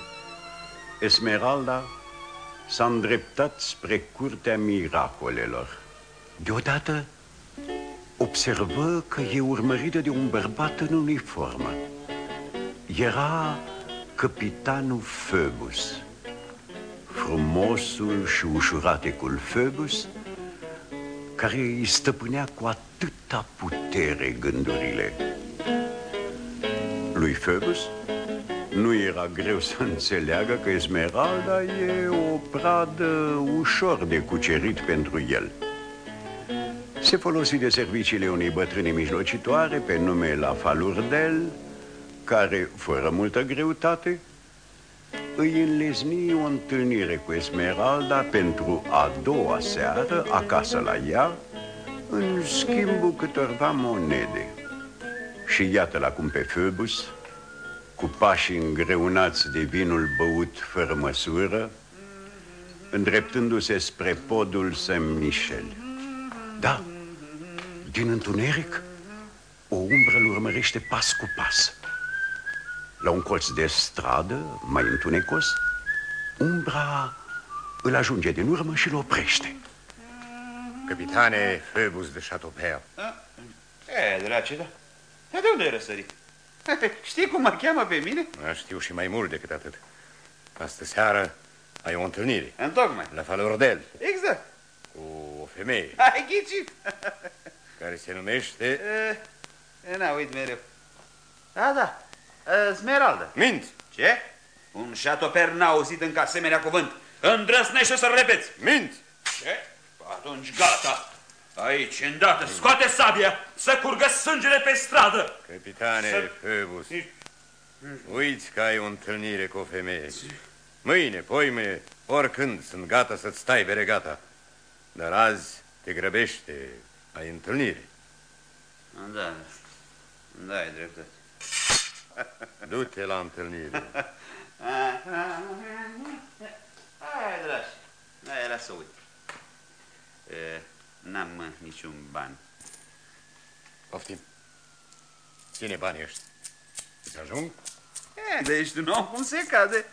Esmeralda s-a îndreptat spre curtea miracolelor. Deodată observă că e urmărită de un bărbat în uniformă. Era capitanul Phoebus. Frumosul și ușuratecul Phoebus, care îi stăpânea cu atâta putere gândurile. Lui Phoebus nu era greu să înțeleagă că Esmeralda e o pradă ușor de cucerit pentru el. Se folosi de serviciile unei bătrâne mijlocitoare pe nume La Falurdel, care, fără multă greutate, îi înlezni o întâlnire cu Esmeralda pentru a doua seară acasă la ea, în schimbul câtorva monede. Și iată-l acum pe Phoebus, cu pașii îngreunați de vinul băut fără măsură, îndreptându-se spre podul Saint-Michel. Da, din întuneric, o umbră îl urmărește pas cu pas. La un colț de stradă, mai întunecos, umbra îl ajunge din urmă și îl oprește. Capitane Phoebus de Chateaupert. E, drace, da. Dar de unde ai răsărit? Știi cum mă cheamă pe mine? Da, știu și mai mult decât atât. Astă seară ai o întâlnire. Întocmai. La Falordel. Exact. Cu o femeie Ai ghicit? care se numește... E, na, uit mereu. Da, da. E, Smeralda. Mint. Ce? Un șatoper n-a auzit încă asemenea cuvânt. Îndrăsnește să-l repeți. Mint. Ce? Atunci gata. Aici, îndată, scoate sabia, să curgă sângele pe stradă. Capitane Să- Phoebus, uiți că ai o întâlnire cu o femeie. Mâine, poimâine, oricând sunt gata să-ți stai beregata. Dar azi te grăbește, ai întâlnire. Da, da, ai dreptate. Du-te la întâlnire. Hai, dragi. Da, era să uit. E, N-am mă, niciun ban. Poftim. Ține banii ăștia. Îți ajung? E, de ești un om cum se cade.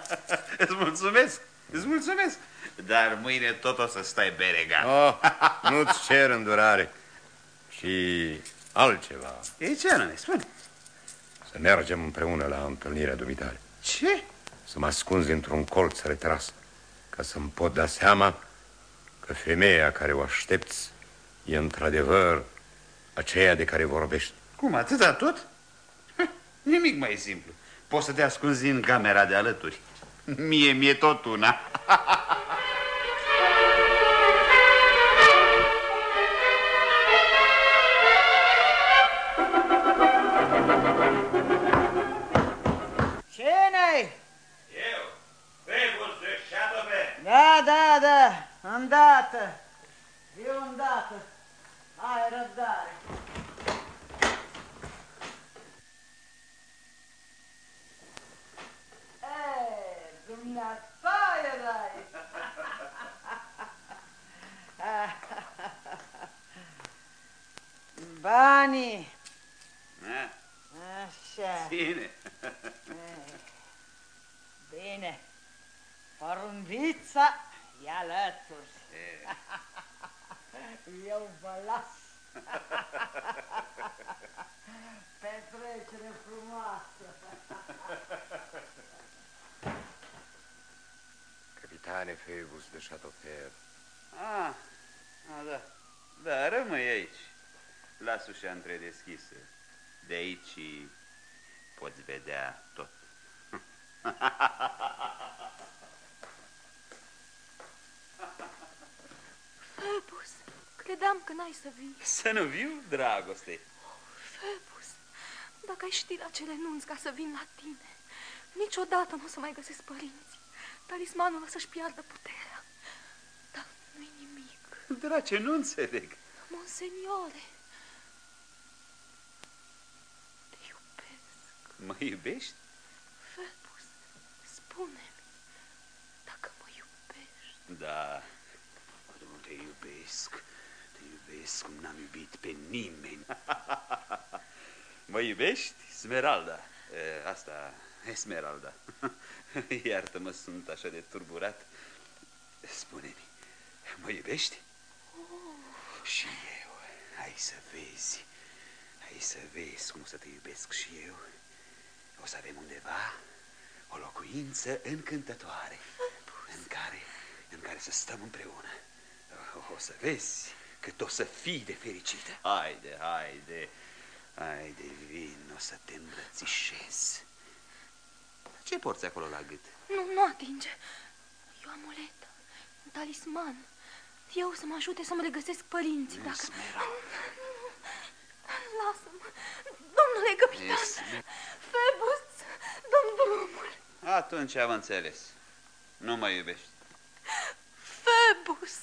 Îți mulțumesc, îți mulțumesc. Dar mâine tot o să stai beregat. Oh, nu-ți cer îndurare. Și altceva. E ce anume, spune. Să mergem împreună la întâlnirea dumitale. Ce? Să mă ascunzi într-un colț retras, ca să-mi pot da seama că femeia care o aștepți e într-adevăr aceea de care vorbești. Cum, atâta tot? Heh, Nimic mai simplu. Poți să te ascunzi în camera de alături. Mie, mie tot una. Îndată! Eu îndată! Ai răbdare! E, dumneata erai! Banii! Na, Așa. Bine. Bine. Porumbița e alături. Eu vă las. Petrecere frumoasă. Capitane Phoebus de Chateaufer. Ah, ah, da. Da, rămâi aici. Las ușa întredeschisă. De aici poți vedea tot. Febus, credeam că n-ai să vii. Să nu viu, dragoste. Febus, dacă ai ști la cele nunți ca să vin la tine, niciodată nu o să mai găsesc părinți. Talismanul o să-și piardă puterea. Dar nu-i nimic. Drace, nu înțeleg. Monseniore, Mă iubești? Febus, spune-mi dacă mă iubești. Da. Nu te iubesc. Te iubesc cum n-am iubit pe nimeni. mă iubești, Smeralda? E, asta, Esmeralda. Iartă-mă, sunt așa de turburat. Spune-mi, mă iubești? Și eu. Hai să vezi. Hai să vezi cum să te iubesc și eu. O să avem undeva o locuință încântătoare în care, în care să stăm împreună. O, o să vezi cât o să fii de fericită. Haide, haide, haide, vin, o să te îmbrățișez. Ce porți acolo la gât? Nu, nu atinge. E o amuletă, un talisman. Eu să mă ajute să mă regăsesc părinții. Dacă... Lasă-mă, domnule capitan. Esme- Febus, dăm drumul. Atunci am înțeles. Nu mă iubești. Febus,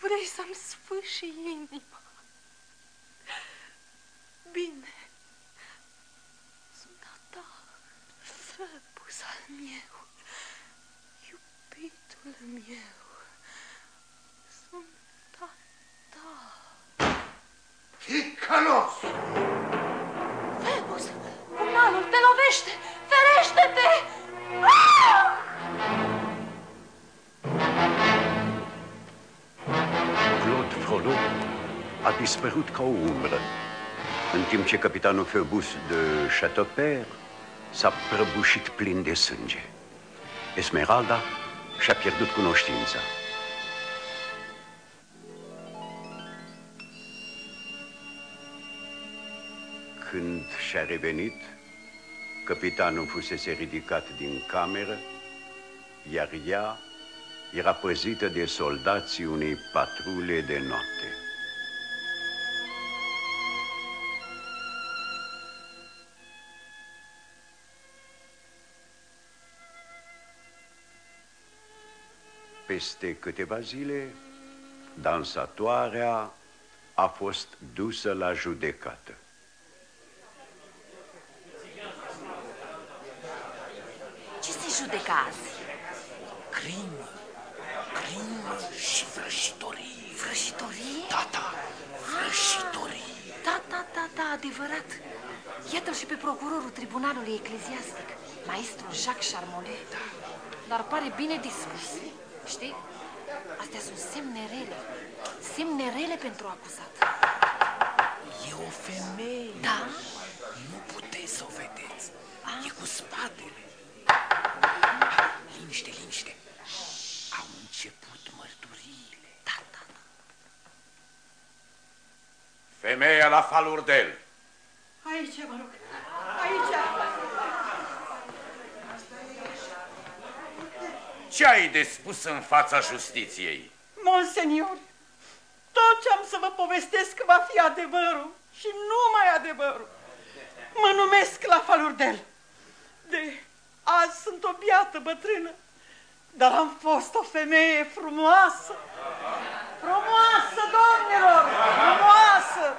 vrei să-mi sfâși inima. Dispărut ca o umbră, în timp ce capitanul Phoebus de Chateaupert s-a prăbușit plin de sânge. Esmeralda și-a pierdut cunoștința. Când și-a revenit, capitanul fusese ridicat din cameră, iar ea era păzită de soldații unei patrule de noapte. Peste câteva zile, dansatoarea a fost dusă la judecată. Ce se judecă azi? Crimă, crimă și vrăjitorie. Vrăjitorie? Da, da, vrăjitorie. Da, da, da, da, adevărat. Iată-l și pe procurorul tribunalului ecleziastic, maestru Jacques Charmolet. Da. Dar pare bine dispus. Știi? Astea sunt semne rele. Semne rele pentru acuzat. E o femeie. Da? Nu puteți să o vedeți. E cu spatele. Liniște, liniște. Au început mărturiile. Femeia la falurdel. Aici, mă rog. Aici. Ce ai de spus în fața justiției? Monsenior, tot ce am să vă povestesc va fi adevărul și numai adevărul. Mă numesc la Falurdel. De azi sunt o biată bătrână. dar am fost o femeie frumoasă. Frumoasă, domnilor, frumoasă!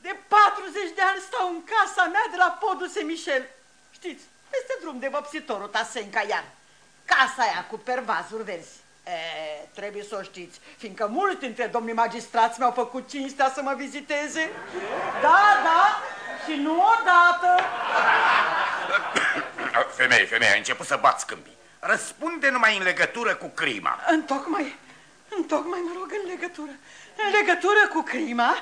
De 40 de ani stau în casa mea de la podul Semișel. Știți, peste drum de vopsitorul Tasenca iar. Casa aia cu pervazuri verzi. E, trebuie să o știți, fiindcă mulți dintre domnii magistrați mi-au făcut cinstea să mă viziteze. Da, da, și nu odată. Femeie, femeie, a început să bați câmpii. Răspunde numai în legătură cu crima. Întocmai, întocmai mă rog în legătură. În legătură cu crima,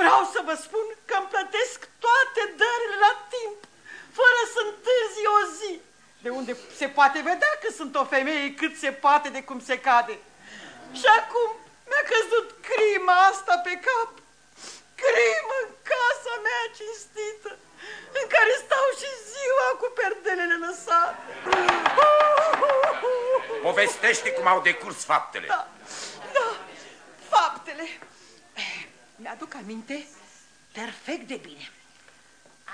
vreau să vă spun că îmi plătesc toate dările la timp, fără să întârzi o zi. De unde se poate vedea că sunt o femeie cât se poate de cum se cade. Și acum mi-a căzut crima asta pe cap. Crimă în casa mea cinstită, în care stau și ziua cu perdelele lăsate. Povestește cum au decurs faptele. Da, da, faptele. Mi-aduc aminte perfect de bine.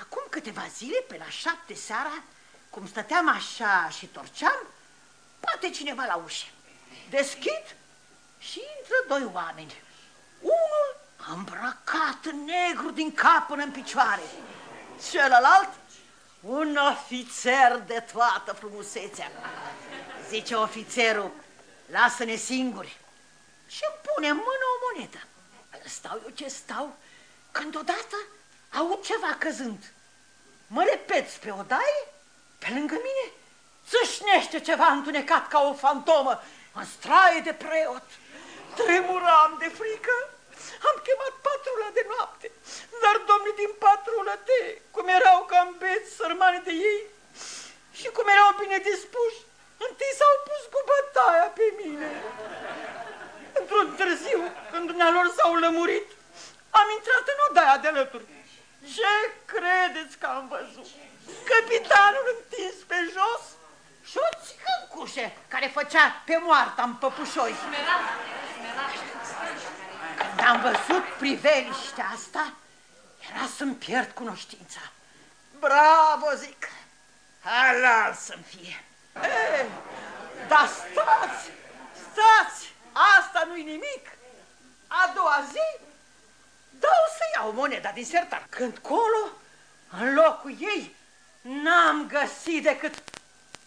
Acum câteva zile, pe la șapte seara, cum stăteam așa și torceam, poate cineva la ușă. Deschid și intră doi oameni. Unul îmbrăcat în negru din cap până în picioare. Celălalt, un ofițer de toată frumusețea. Zice ofițerul, lasă-ne singuri. Și îmi pune în mână o monedă. Stau eu ce stau, când odată aud ceva căzând. Mă repeți pe odaie, pe lângă mine, țâșnește ceva întunecat ca o fantomă, în straie de preot. Tremuram de frică, am chemat patrula de noapte, dar domnii din patrulă de, cum erau cam beți sărmani de ei și cum erau bine dispuși, întâi s-au pus cu bătaia pe mine. Într-un târziu, când dumnealor s-au lămurit, am intrat în odaia de alături. Ce credeți că am văzut? Capitanul întins pe jos și o țicăncușe care făcea pe moarta în păpușoi. Când am văzut priveliștea asta, era să-mi pierd cunoștința. Bravo, zic! Halal să-mi fie! Ei, dar stați, stați! Asta nu-i nimic. A doua zi dau să iau moneda din sertar. Când colo, în locul ei, n-am găsit decât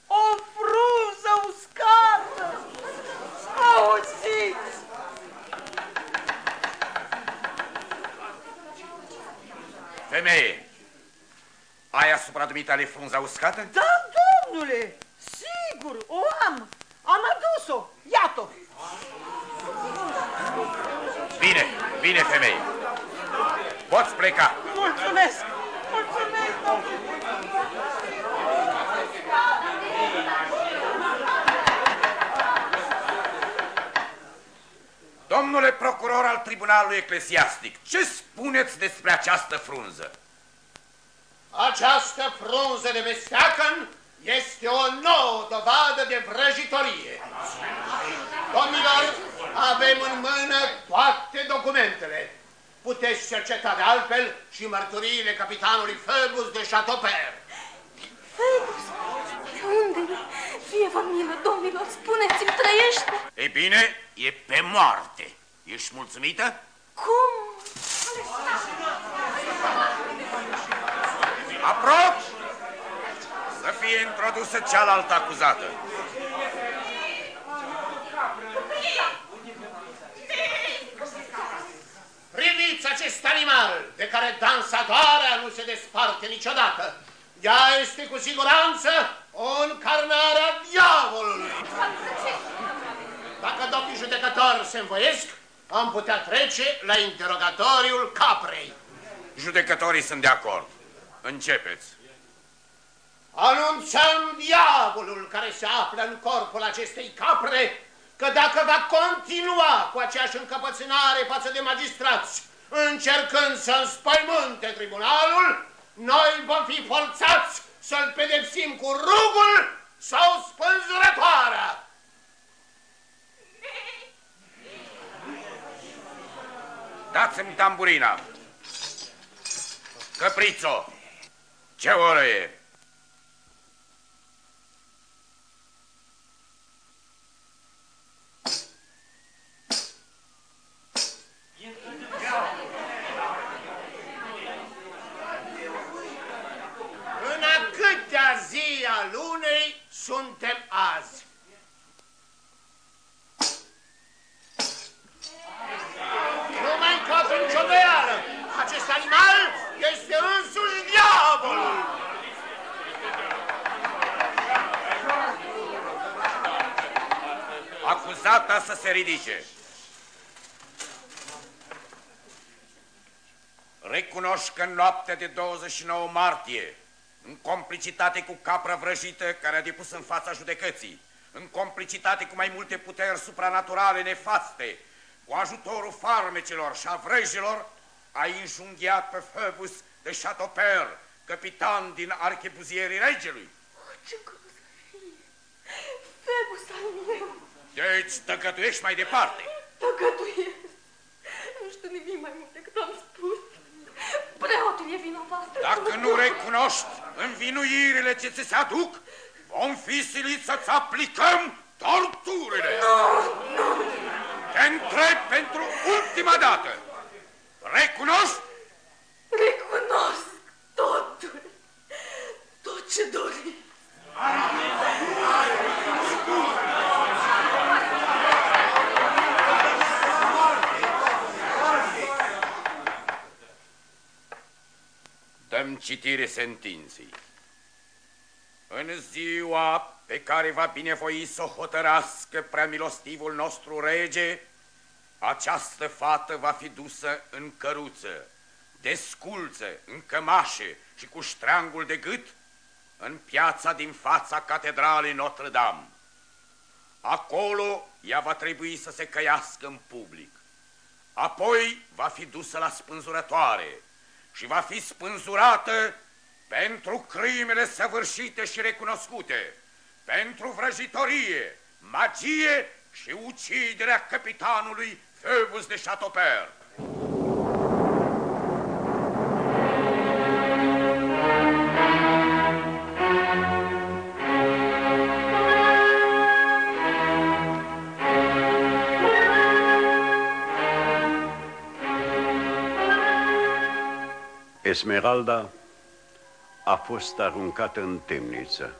o frunză uscată. Auziți? Femeie, ai asupra dumitale frunza uscată? Da, domnule, sigur, o am. Am adus-o, iată-o. Bine, bine, femeie. Poți pleca. Mulțumesc, mulțumesc, domnule. Domnule procuror al Tribunalului Eclesiastic, ce spuneți despre această frunză? Această frunză de mesteacăn este o nouă dovadă de vrăjitorie. Domnilor, avem în mână toate documentele. Puteți cerceta de altfel și mărturiile capitanului Phoebus de Chateaupert. Phoebus, de unde Fie vă milă, domnilor, spuneți-mi, trăiește? E bine, e pe moarte. Ești mulțumită? Cum? Aprop! Să fie introdusă cealaltă acuzată. Priviți acest animal de care dansatoarea nu se desparte niciodată. Ea este cu siguranță o încarnare a diavolului. Dacă domnii judecători se învoiesc, am putea trece la interogatoriul caprei. Judecătorii sunt de acord. Începeți. Anunțăm diavolul care se află în corpul acestei capre că dacă va continua cu aceeași încăpățânare față de magistrați, încercând să înspăimânte tribunalul, noi vom fi forțați să-l pedepsim cu rugul sau spânzurătoarea. Dați-mi tamburina. Căprițo, ce oră e? suntem azi. Nu mai încapă nicio doială. Acest animal este însuși diavolul. Acuzata să se ridice. Recunoști că în noaptea de 29 martie în complicitate cu capra vrăjită care a depus în fața judecății, în complicitate cu mai multe puteri supranaturale nefaste, cu ajutorul farmecelor și a vrăjilor, ai înjunghiat pe Phoebus de Chateaupert, capitan din archebuzierii regelui. Ce grozăvie! Febus al meu! Deci tăcătuiești mai departe. Tăgătuiesc! Nu știu nimic mai mult decât am spus. Preotul e vinovat. Dacă nu recunoști învinuirile ce ți se aduc, vom fi siliți să-ți aplicăm torturile. Nu, nu. Te întreb pentru ultima dată. Recunoști? Recunosc totul. Tot ce dori. Dăm citire sentinței. În ziua pe care va binevoi să o hotărască preamilostivul nostru rege, această fată va fi dusă în căruță, desculță, în cămașe și cu ștreangul de gât în piața din fața catedralei Notre-Dame. Acolo ea va trebui să se căiască în public. Apoi va fi dusă la spânzurătoare și va fi spânzurată pentru crimele săvârșite și recunoscute, pentru vrăjitorie, magie și uciderea capitanului Phoebus de Chateaupert. Esmeralda a fost aruncată în temniță.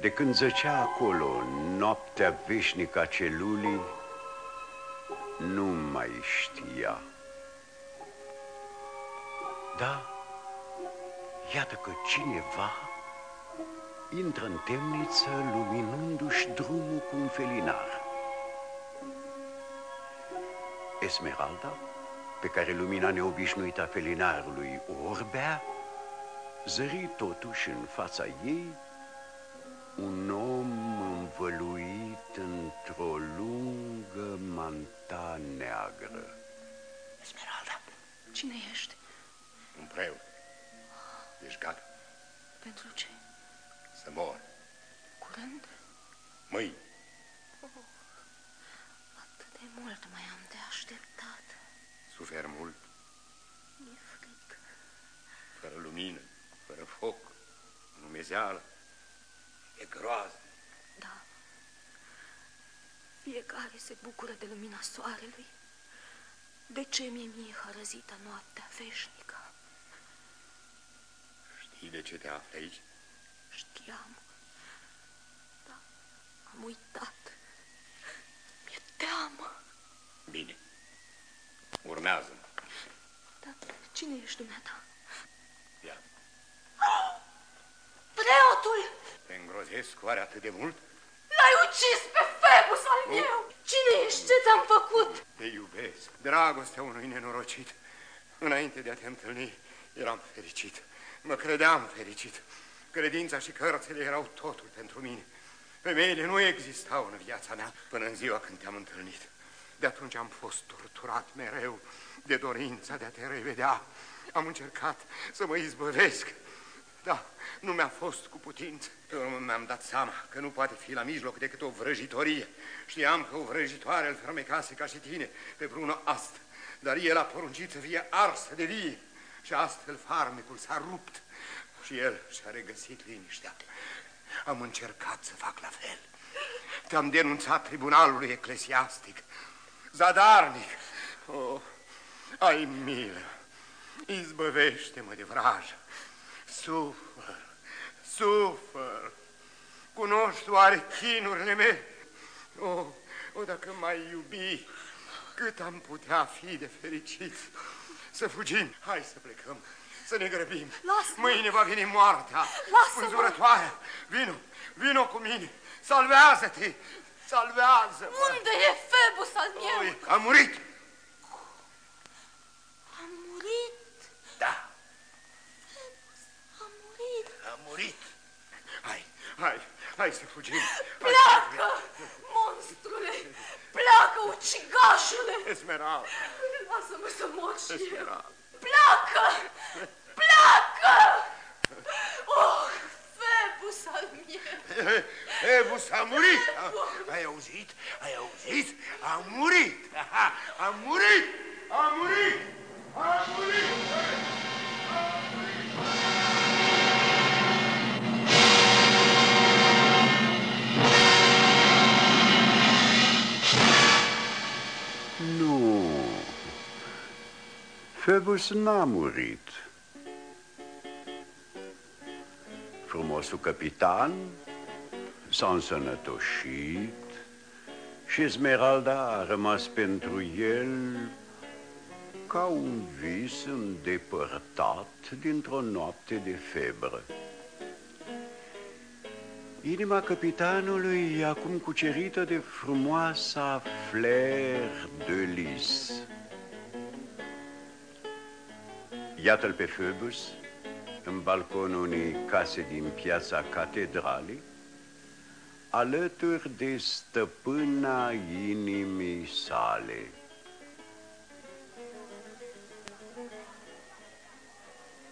De când zăcea acolo noaptea veșnică a celulii, nu mai știa. Da, iată că cineva intră în temniță luminându-și drumul cu un felinar. Esmeralda, pe care lumina neobișnuită a felinarului o orbea, zări totuși în fața ei un om învăluit într-o lungă manta neagră. Esmeralda, cine ești? Un preot. Ești gata Pentru ce? Să mor. Curând? Mâine. Oh, atât de mult mai am de așteptat. Suferi mult, Mi-e frică. fără lumină, fără foc, în umezeală. E groază. Da. Fiecare se bucură de lumina soarelui. De ce mi-e mie hărăzită noaptea veșnică? Știi de ce te afli aici? Știam. Da, am uitat. Mi-e teamă. Bine. Urmează-mă. Dar cine ești dumneata? Ia. Preotul! Te îngrozesc oare atât de mult? L-ai ucis pe Febus al Nu. meu! Cine ești? Ce ți-am făcut? Te iubesc. Dragostea unui nenorocit. Înainte de a te întâlni, eram fericit. Mă credeam fericit. Credința și cărțile erau totul pentru mine. Femeile nu existau în viața mea până în ziua când te-am întâlnit. De atunci am fost torturat mereu de dorința de a te revedea. Am încercat să mă izbăvesc. Da, nu mi-a fost cu putință. Pe urmă mi-am dat seama că nu poate fi la mijloc decât o vrăjitorie. Știam că o vrăjitoare îl fermecase ca și tine pe Bruno Ast, dar el a poruncit să fie arsă de vie și astfel farmecul s-a rupt și el și-a regăsit liniștea. Am încercat să fac la fel. Te-am denunțat tribunalului eclesiastic. Zadarnic! Oh, ai milă! Izbăvește-mă de vrajă! Sufăr, sufăr! Cunoști oare chinurile mele? Oh, oh, dacă mai iubi, cât am putea fi de fericit! Să fugim, hai să plecăm, să ne grăbim. Lasă-mă. Mâine va veni moartea. Lasă-mă. Spânzurătoarea. Vino, vino cu mine. Salvează-te. Salvează Unde e Febus al meu? A murit. A murit. Da, A murit. a murit. Hai, hai, hai să fugim. Pleacă, monstrule! Pleacă, ucigașule! Esmeralda. Lasă-mă să mor și eu. Esmeralda. Pleacă! Pleacă! Oh, Febus al meu! Ebus a murit. Ai auzit? Ai auzit? A murit. A murit. A murit. A murit. Nu. Phoebus n-a murit. Frumosul capitan s-a însănătoșit și Esmeralda a rămas pentru el ca un vis îndepărtat dintr-o noapte de febră. Inima capitanului e acum cucerită de frumoasa Flair de Lis. Iată-l pe Phoebus în balconul unei case din piața catedralei, alături de stăpâna inimii sale.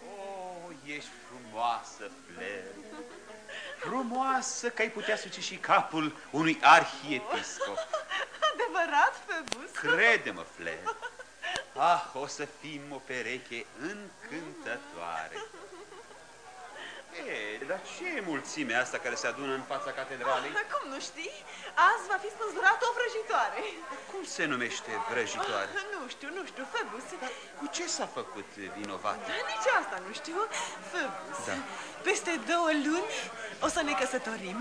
Oh, ești frumoasă, Flair. Frumoasă că ai putea suce și capul unui arhiepiscop. Adevărat, Phoebus? Crede-mă, Flair. Ah, o să fim o pereche încântătoare. E, dar ce e mulțimea asta care se adună în fața catedralei? Cum nu știi? Azi va fi spânzurată o vrăjitoare. Cum se numește vrăjitoare? Nu știu, nu știu, Phoebus. Cu ce s-a făcut vinovată? Nici asta nu știu. Phoebus, Da. peste două luni o să ne căsătorim.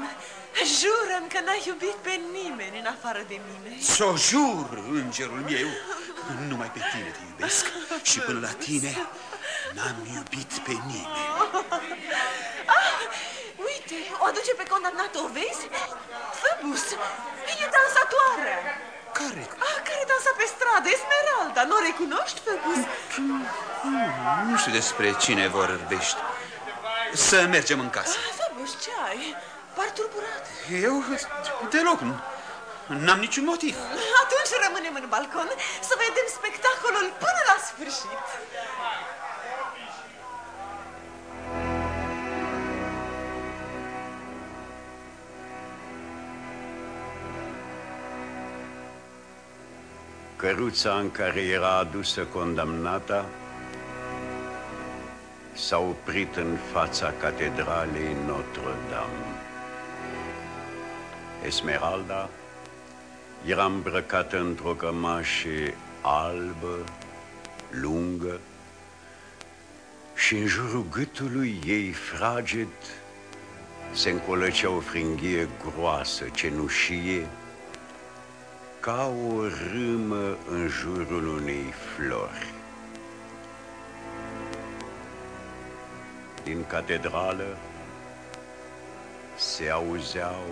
Jurăm că n-ai iubit pe nimeni în afară de mine. Să o jur, îngerul meu, numai pe tine te iubesc și până la tine n-am iubit pe nimeni. Ah, uite, o aduce pe condamnată, o vezi? Phoebus, e dansatoarea. Care? Ah, care dansa pe stradă, Esmeralda. Nu o recunoști, Phoebus? Nu știu despre cine vorbești. Să mergem în casă. Ah, Phoebus, ce ai? Par turburat. Eu deloc nu. N-am niciun motiv. Atunci rămânem în balcon să vedem spectacolul până la sfârșit. Căruța în care era adusă condamnata s-a oprit în fața catedralei Notre-Dame. Esmeralda era îmbrăcată într-o cămașă albă, lungă, și în jurul gâtului ei fraged se încolăcea o fringhie groasă, cenușie, ca o râmă în jurul unei flori. Din catedrală se auzeau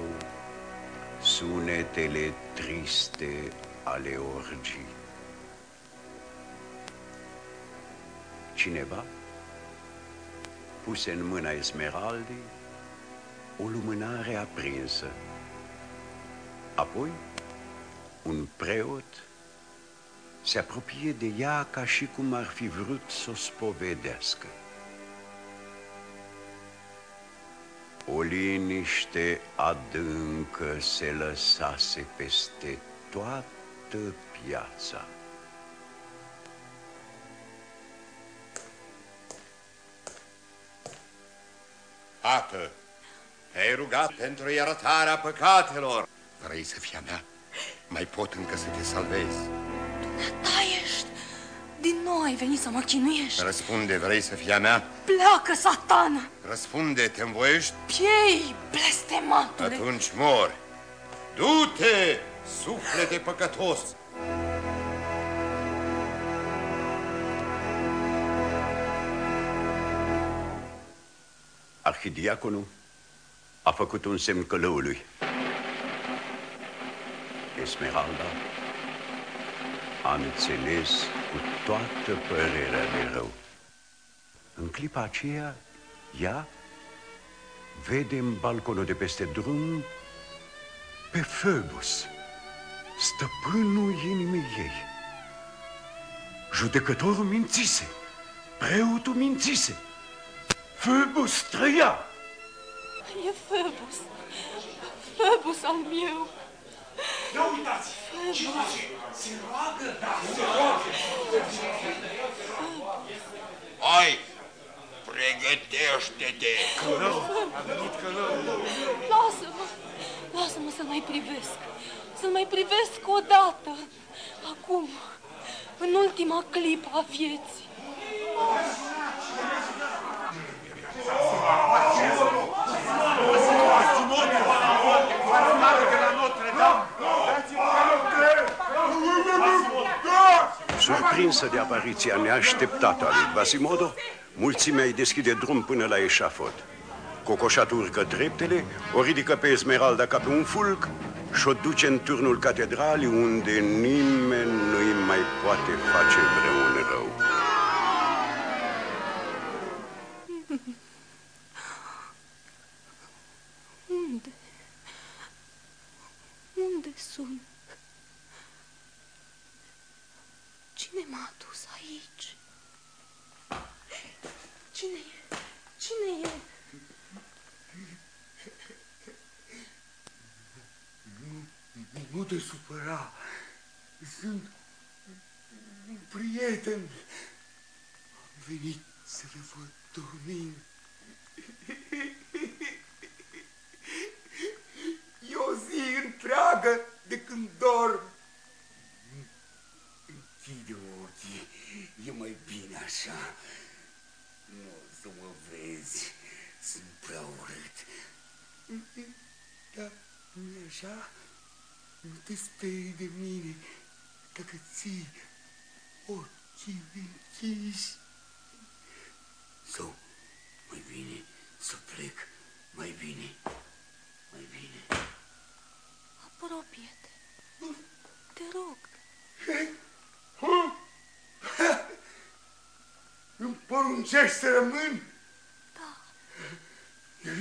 sunetele triste ale orgii. Cineva puse în mâna Esmeraldei o lumânare aprinsă. Apoi, un preot se apropie de ea ca și cum ar fi vrut să o spovedească. O liniște adâncă se lăsase peste toată piața. Tată, te-ai rugat pentru iertarea păcatelor. Vrei să fii a mea? Mai pot încă să te salvezi. Da, ești. Din nou ai venit să mă chinuiești. Răspunde, vrei să fii a mea? Pleacă, satană! Răspunde, te învoiești? Piei, blestematule! Atunci mori. Du-te, suflete păcătos! Arhidiaconul a făcut un semn călăului. Esmeralda a înțeles cu toată părerea de rău. În clipa aceea, ea vede în balconul de peste drum pe Phoebus, stăpânul inimii ei. Judecătorul mințise, preotul mințise, Phoebus trăia. E Phoebus. Phoebus al meu. Ia uitați! Ce Phoebus. face? Se roagă? Da, se roagă! Hai, pregătește-te! A venit Lasă-mă, lasă-mă să-l mai privesc. Să-l mai privesc o dată. Acum, în ultima clipă a vieții. Surprinsă de apariția neașteptată a lui Quasimodo, mulțimea îi deschide drum până la eșafot. Cocoșatul urcă dreptele, o ridică pe Esmeralda ca pe un fulg și o duce în turnul catedralii unde nimeni nu-i mai poate face vreun rău. Unde? Unde sunt? Cine m-a adus aici? Cine e? Cine e? Nu, nu te supăra. Sunt un prieten. Am venit să le văd dormind. E o zi întreagă de când dorm. Închide ochii. E mai bine așa. Nu o să mă vezi. Sunt prea urât. Da, nu e așa? Nu te sperii de mine dacă ții ochii închiși. Sau mai bine să plec, mai bine, mai bine. Apropie-te. Te rog. Îmi poruncești să rămân? Da.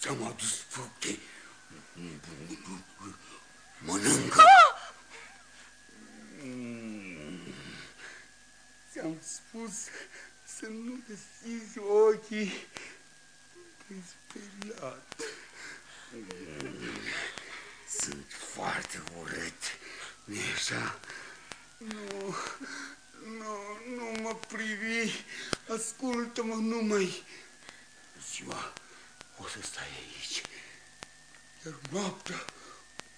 Ți-am adus fructe. Mănâncă. Mm. Ți-am spus să nu deschizi ochii. Te-ai speriat. Sunt foarte urât. nu așa? Nu, nu, nu mă privi. Ascultă-mă numai. Ziua o să stai aici. Iar noaptea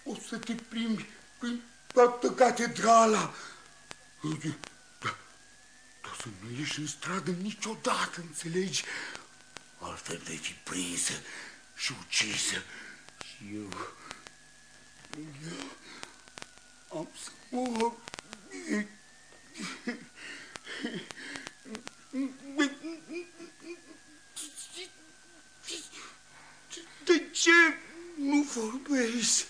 o să te plimbi prin toată catedrala. Da, dar să nu ieși în stradă niciodată, înțelegi? Altfel vei fi prinsă și ucisă. Și eu... eu am să mor. De ce nu vorbești?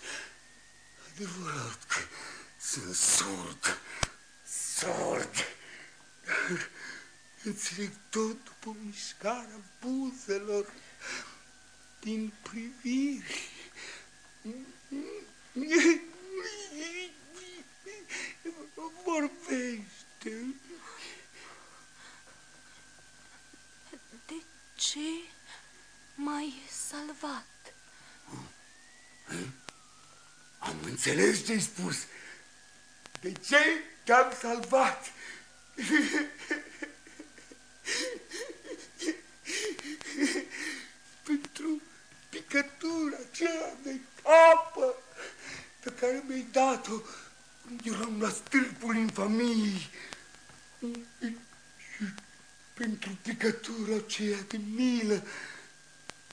Adevărat că sunt surd, surd. Dar înțeleg tot după mișcarea buzelor din priviri. Vorbește. De ce m-ai salvat? Am înțeles ce-ai spus. De ce te-am salvat? Pentru picătura aceea de apă pe care mi-ai dat-o când eram la stâlpul infamiei. Și pentru picătura aceea de milă,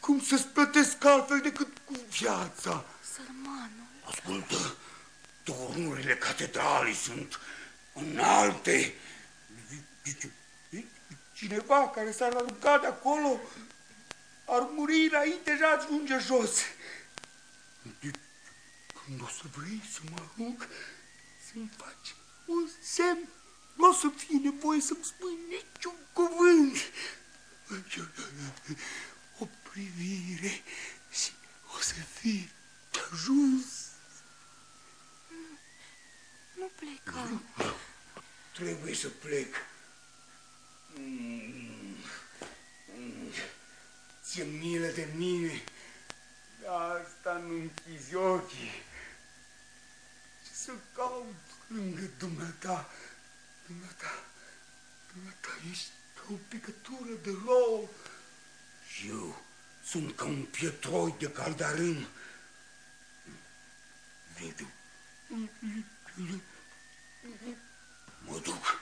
cum să-ți plătesc altfel decât cu viața? Sărmanul. Ascultă, turnurile catedralii sunt înalte. Cineva care s-ar arunca de acolo ar muri înainte și ajunge jos. Când o să vrei să mă arunc, să-mi faci un semn, nu o să fie nevoie să-mi spui niciun cuvânt. O privire și o să fie ajuns. Nu pleca. Trebuie să plec. Mm. Mm. Ți-e milă de mine. De asta nu închizi ochii. Ce să caut lângă dumneata? Dumneata, dumneata ești ca o picătură de rouă. Și eu sunt ca un pietroi de caldarâm. Vedu. Mă duc.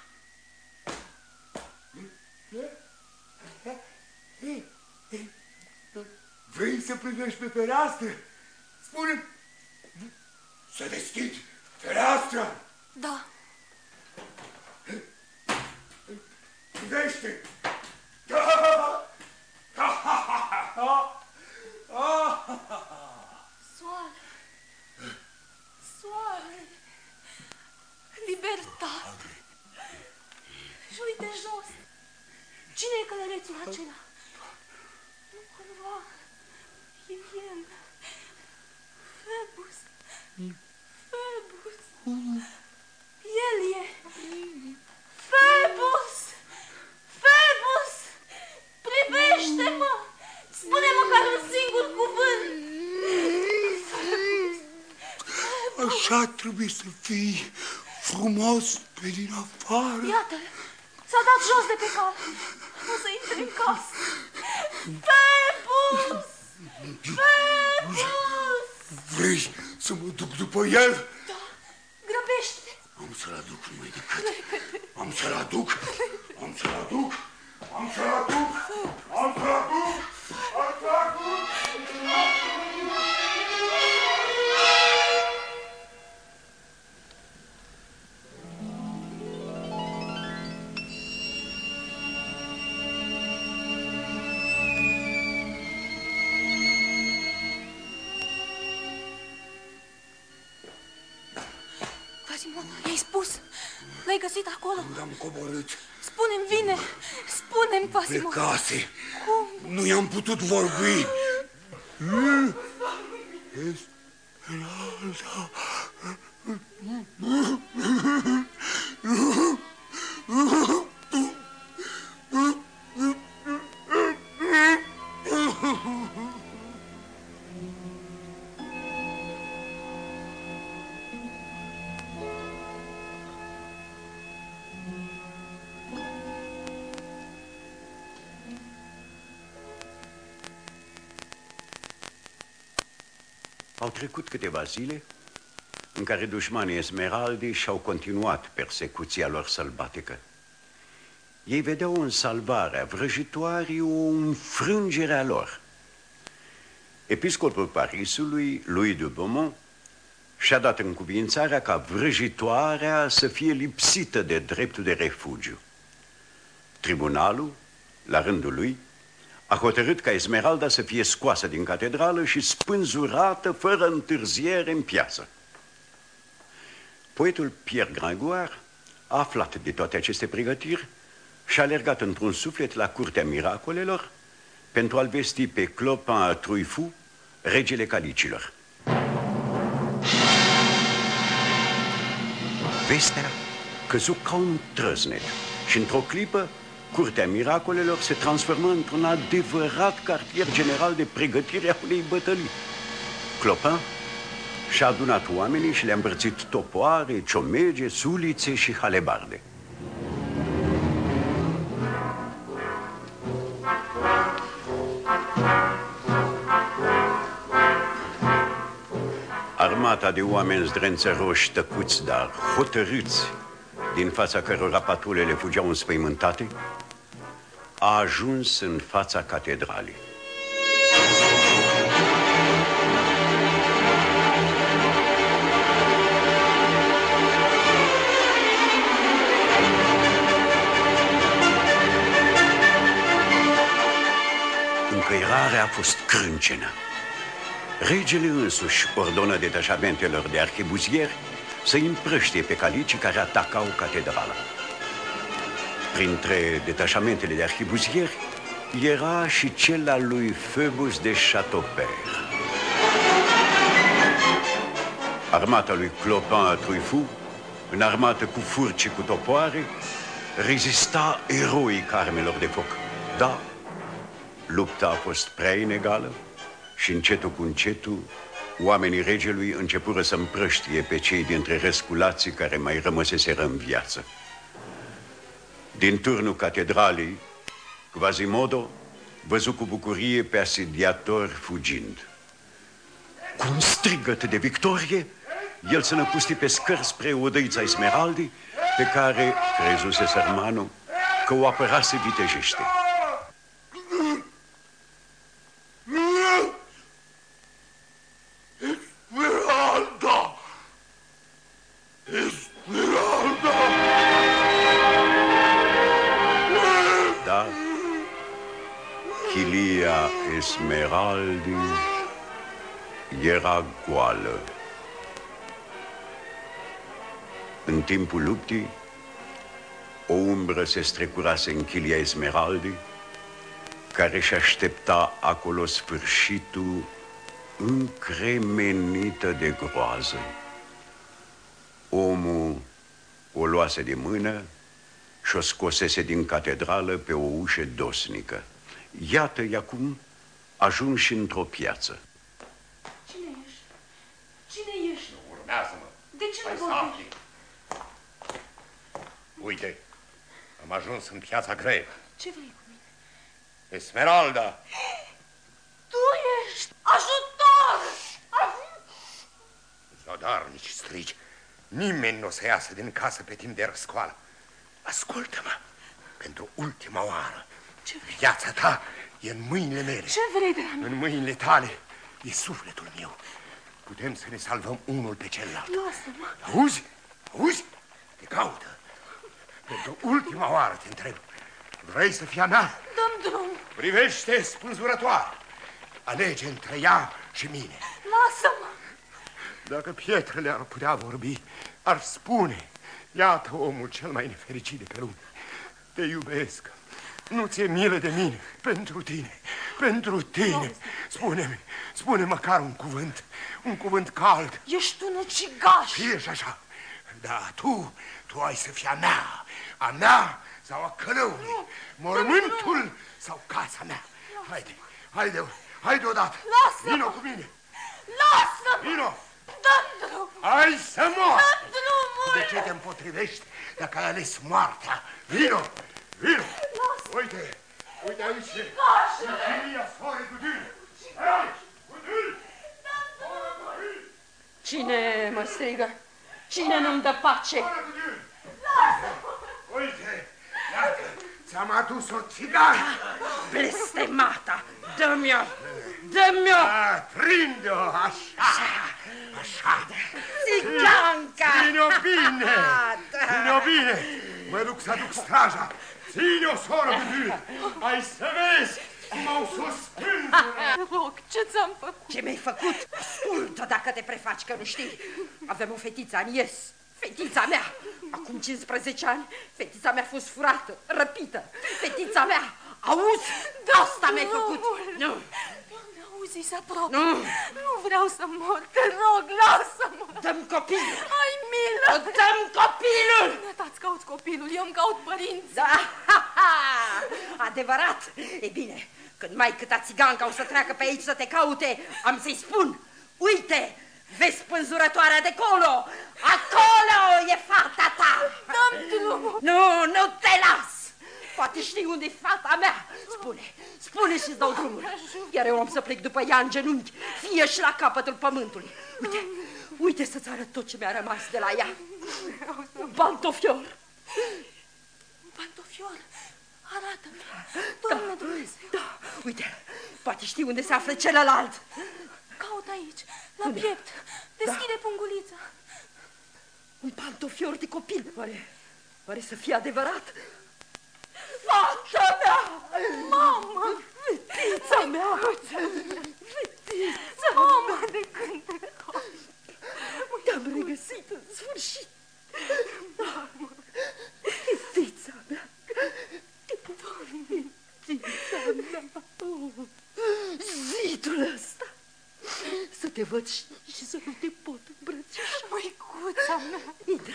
Vrei să privești pe fereastră? Spune să deschid fereastra. Da. Privește. Soare. Soare. Libertate. Și uite jos. Cine e călărețul acela? Nu cumva. E el. Febus. Febus. El e. Febus! Febus! Privește-mă! Spune măcar un singur cuvânt! Așa trebuie să fii frumos pe din afară. Iată, s-a dat jos de pe cal. O să intre în casă. Febus! Febus! Vrei să mă duc după el? Da, grăbește-te. Am să-l aduc numai decât. Am să-l aduc. tudo um orgulho. Trecut câteva zile în care dușmanii Esmeraldei și-au continuat persecuția lor sălbatică. Ei vedeau în salvarea vrăjitoarii o înfrângere a lor. Episcopul Parisului, Louis de Beaumont, și-a dat încuvințarea ca vrăjitoarea să fie lipsită de dreptul de refugiu. Tribunalul, la rândul lui, a hotărât ca Esmeralda să fie scoasă din catedrală și spânzurată fără întârziere în piață. Poetul Pierre Gringoire a aflat de toate aceste pregătiri și a alergat într-un suflet la curtea miracolelor pentru a-l vesti pe Clopin Truifu, regele calicilor. Vestea căzu ca un trăznet și într-o clipă Curtea Miracolelor se transformă într-un adevărat cartier general de pregătire a unei bătălii. Clopin și-a adunat oamenii și le-a împărțit topoare, ciomege, sulițe și halebarde. Armata de oameni zdrențăroși, tăcuți, dar hotărâți, din fața cărora patrulele fugeau înspăimântate, a ajuns în fața catedralei. Încăierarea a fost crâncenă. Regele însuși ordonă detașamentelor de arhebuzieri să împrăștie pe calicii care atacau catedrala. Printre detașamentele de arhibuzieri era și cel al lui Phoebus de Chateaupert. Armata lui Clopin Truifu, înarmată cu furci și cu topoare, rezista eroic armelor de foc. Da, lupta a fost prea inegală și încetul cu încetul oamenii regelui începură să împrăștie pe cei dintre răsculații care mai rămăseseră în viață. Din turnul catedralei, Quasimodo văzu cu bucurie pe asediator fugind. Cu un strigăt de victorie, el se năpusti pe scări spre odăița Esmeraldi, pe care crezuse sărmanul că o apărase vitejește. Chilia Esmeraldi era goală. În timpul luptii, o umbră se strecurase în chilia Esmeraldi, care și aștepta acolo sfârșitul încremenită de groază. Omul o luase de mână și o scosese din catedrală pe o ușă dosnică. Iată-i acum ajunși într-o piață. Cine ești? Cine ești? Urmează-mă. De ce Hai nu să vorbești? afli. Uite, am ajuns în piața Greva. Ce vrei cu mine? Esmeralda, Tu ești ajutor! Zadarnici strigi. Nimeni nu o să iasă din casă pe timp de răscoală. Ascultă-mă. Pentru ultima oară. Ce vrei? Viața ta e în mâinile mele. Ce vrei de la mine? În mâinile tale e sufletul meu. Putem să ne salvăm unul pe celălalt. Lasă-mă! Auzi? Auzi? Te caută. Pentru ultima oară te întreb. Vrei să fii a mea? Dăm drum! Privește spânzurătoare. Alege între ea și mine. Lasă-mă! Dacă pietrele ar putea vorbi, ar spune, iată omul cel mai nefericit de pe lume. Te iubesc. Nu ți-e milă de mine, pentru tine, pentru tine. Spune-mi, spune măcar un cuvânt, un cuvânt cald. Ești un ucigaș! Fie și așa. Da, tu, tu ai să fii a mea, a mea sau a călăului, mormântul sau casa mea. Haide, haide, haide odată. Lasă-mă! Vino cu mine. Lasă-mă! Vino! Dăm drum! Hai să mor! Dăm drumul! De ce te împotrivești dacă ai ales moartea? Vino! Vino! Uite! Uite aici! Ucigașule! Chilia soare Gudul! Cine mă strigă? Cine nu-mi dă pace? Uite! Iată! Ți-am adus o țigană! Blestemata! Dă-mi-o! Dă-mi-o! Prinde-o așa! Așa! Țiganca! Ține-o bine! Da. Ține-o bine! Mă duc să aduc straja! Ține-o, soră Gudul! Ai să vezi cum au sus Te rog, ce ți-am făcut? Ce mi-ai făcut? Ascultă dacă te prefaci că nu știi. Avem o fetiță, Anies, fetița mea. Acum 15 ani, fetița mea a fost furată, răpită. Fetița mea, auzi? Asta mi-ai făcut. Nu, Doamne, auzi, se apropie. Nu. Nu vreau să mor, te rog, lasă-mă. Dăm copilul. Ai milă. Dăm copilul. Dumneata-ți cauți copilul, eu îmi caut părinți. Da, ha, ha. adevărat. E bine, când mai câta țiganca o să treacă pe aici să te caute, am să-i spun, uite, vezi pânzurătoarea de colo, acolo e fata ta. Dăm drumul. Nu, nu te las. Poate știi unde e fata mea. Spune, spune și-ți dau drumul. Iar eu am să plec după ea în genunchi, fie și la capătul pământului. Uite, uite să-ți arăt tot ce mi-a rămas de la ea. Un pantofior. Un pantofior. Arată-mi. Doamne Dumnezeu. Da, uite, poate știi unde se află celălalt. Caut aici, la piept. Deschide Da. pungulița. Un pantofior de copil. Oare, oare să fie adevărat? Fata mea! Mamă! Fetița mea! Fetița Mamă, de când te Te-am regăsit în sfârșit! Mamă! Fetița mea! Fetița mea! Zidul ăsta! Să te văd și, și să nu te pot îmbrățișa. Măicuța mea! Intră,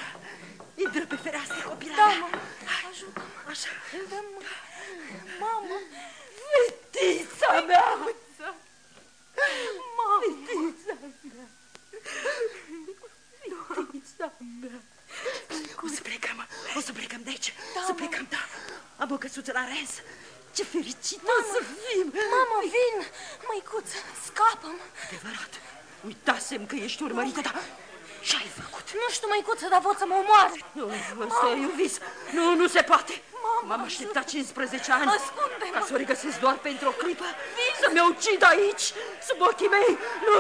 intră pe fereastră, copila Da, mea. mă, ajută-mă. Așa. Dă-mă. Mamă! Fetița mea! Mamă! Fetița mea! Fetița mea! O să plecăm, o să plecăm de aici, Da, să mă. plecăm, da. Am o căsuță la Rens. Ce fericit o Mamă, să fim! Mamă, vin! Măicuță, scapă-mă! Adevărat, uitasem că ești urmărită, dar ce-ai făcut? Nu știu, măicuță, dar pot să mă omoare. Nu, ăsta e un vis. Nu, nu se poate. M-am așteptat 15 ani Ascunde-mă. ca să o regăsesc doar pentru o clipă, să mă ucid aici, sub ochii mei. Nu,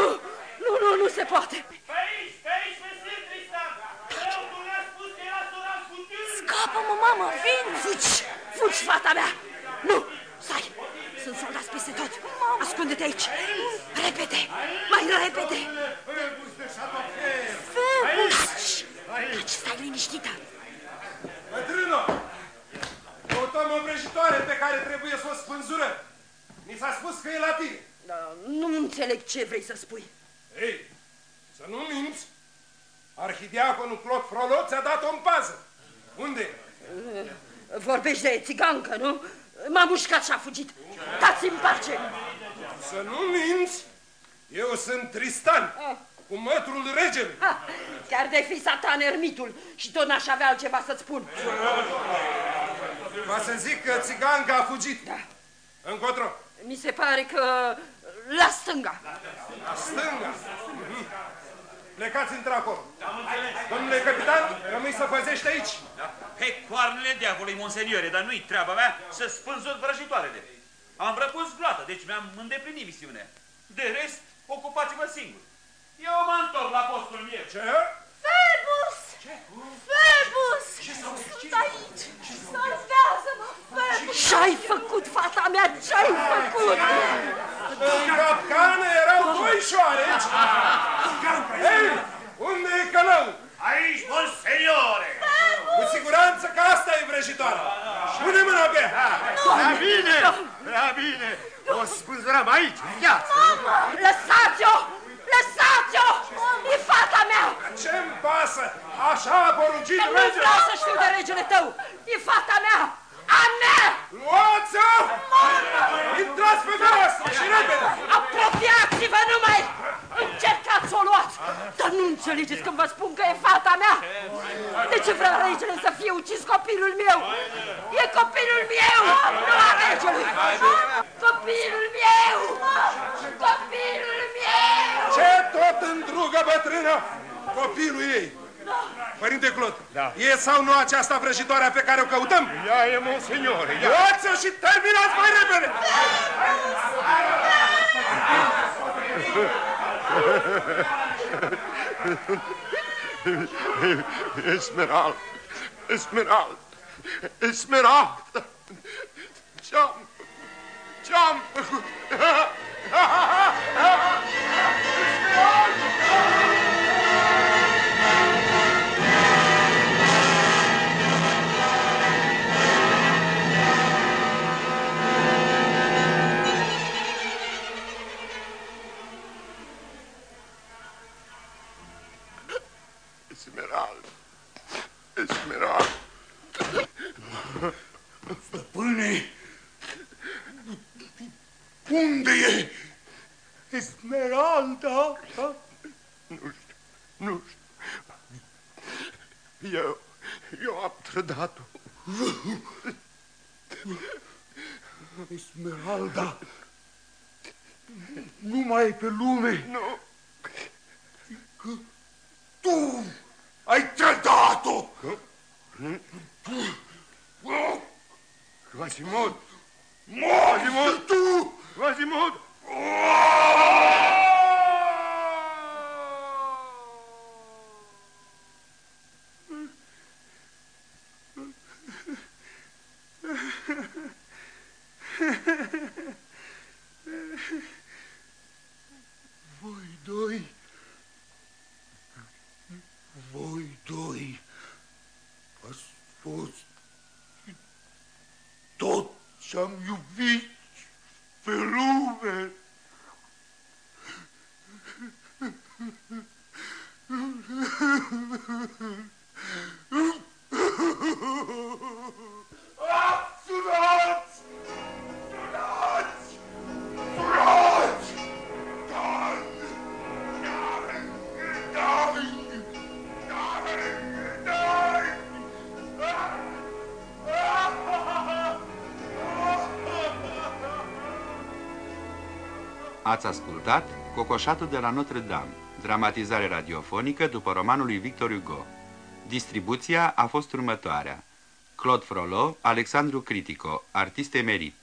nu, nu, nu se poate. Pe aici, pe aici, mesir Tristan! Preotul ne-a spus că era sora Scutul! Scapă-mă, mamă, vin! Fugi, fugi, fata mea! Nu, stai, sunt soldați peste tot. Ascunde-te aici. Repede, mai repede. Febus de Chatofer! Febus! Aici! Taci, stai liniștită. Bătrână! Căutăm o vrăjitoare pe care trebuie să o spânzurăm. Mi s-a spus că e la tine. Da, nu înțeleg ce vrei să spui. Ei, să nu minți. Arhidiaconul Clot Frolot ți-a dat-o în pază. Unde? e? Vorbești de țigancă, nu? M-a mușcat și a fugit. Dați-mi pace! Să nu minți. Eu sunt Tristan, cu mătrul regelui. Ha, chiar de fi satan ermitul și tot n-aș avea altceva să-ți spun. Va să zic că țiganca a fugit. Da. Încotro. Mi se pare că la stânga. La stânga. Mhm. Plecați într-acolo. Domnule capitan, rămâi să păzești aici. Pe coarnele diavolului, monseniore, dar nu-i treaba mea să spânzur vrăjitoarele. Am răpus gloată, deci mi-am îndeplinit misiunea. De rest, ocupați-vă singur. Eu mă întorc la postul meu. Ce? Febus! Febus! Sunt aici! Salvează-mă, Febus! Ce-ai făcut, fata mea? Ce-ai făcut? În capcană erau doi șoareci. Ei, unde e călău? Aici, monseniore! Cu siguranță că asta e vrăjitoarea. Pune mâna pe ea. Prea bine, prea bine. O spânzurăm aici, în viață. Lăsați-o! Lăsați-o! E fata mea! Ce-mi pasă? Așa a poruncit Că nu regele. vreau să știu de regele tău! E fata mea! A mea! Luați-o! Intrați pe fereastră și repede! Apropiați-vă numai! Încercați să o luați! Dar nu înțelegeți când vă spun că e fata mea! De ce vrea regele să fie ucis copilul meu? E copilul meu! Nu a regelui! Copilul meu! Copilul meu! Ce tot îndrugă bătrână? Copilul ei. Părinte Clot, da. e sau nu aceasta vrăjitoarea pe care o căutăm? Ea e, monseniore, ea. Luați-o și terminați mai repede! Esmeralda, Esmeralda, Esmeralda. Ce-am, ce-am făcut? Cocoșatul de la Notre-Dame, dramatizare radiofonică după romanul lui Victor Hugo. Distribuția a fost următoarea. Claude Frollo, Alexandru Critico, artist emerit.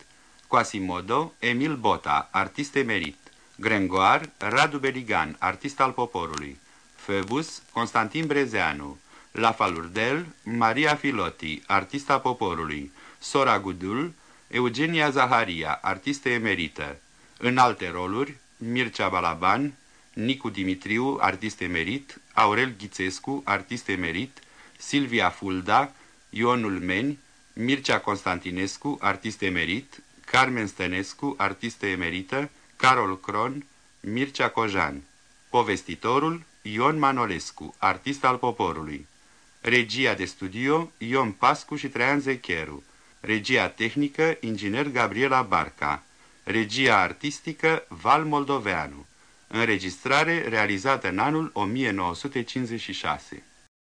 Quasimodo, Emil Bota, artist emerit. Grengoar, Radu Beligan, artist al poporului. Phoebus, Constantin Brezeanu. La Falurdel, Maria Filoti, artista poporului. Sora Gudul, Eugenia Zaharia, artistă emerită. În alte roluri, Mircea Balaban, Nicu Dimitriu, artist emerit, Aurel Ghițescu, artist emerit, Silvia Fulda, Ionul Meni, Mircea Constantinescu, artist emerit, Carmen Stănescu, artistă emerită, Carol Cron, Mircea Cojan. Povestitorul, Ion Manolescu, artist al poporului. Regia de studio, Ion Pascu și Traian Zecheru. Regia tehnică, inginer Gabriela Barca. Regia artistică, Val Moldoveanu. Înregistrare realizată în anul 1956.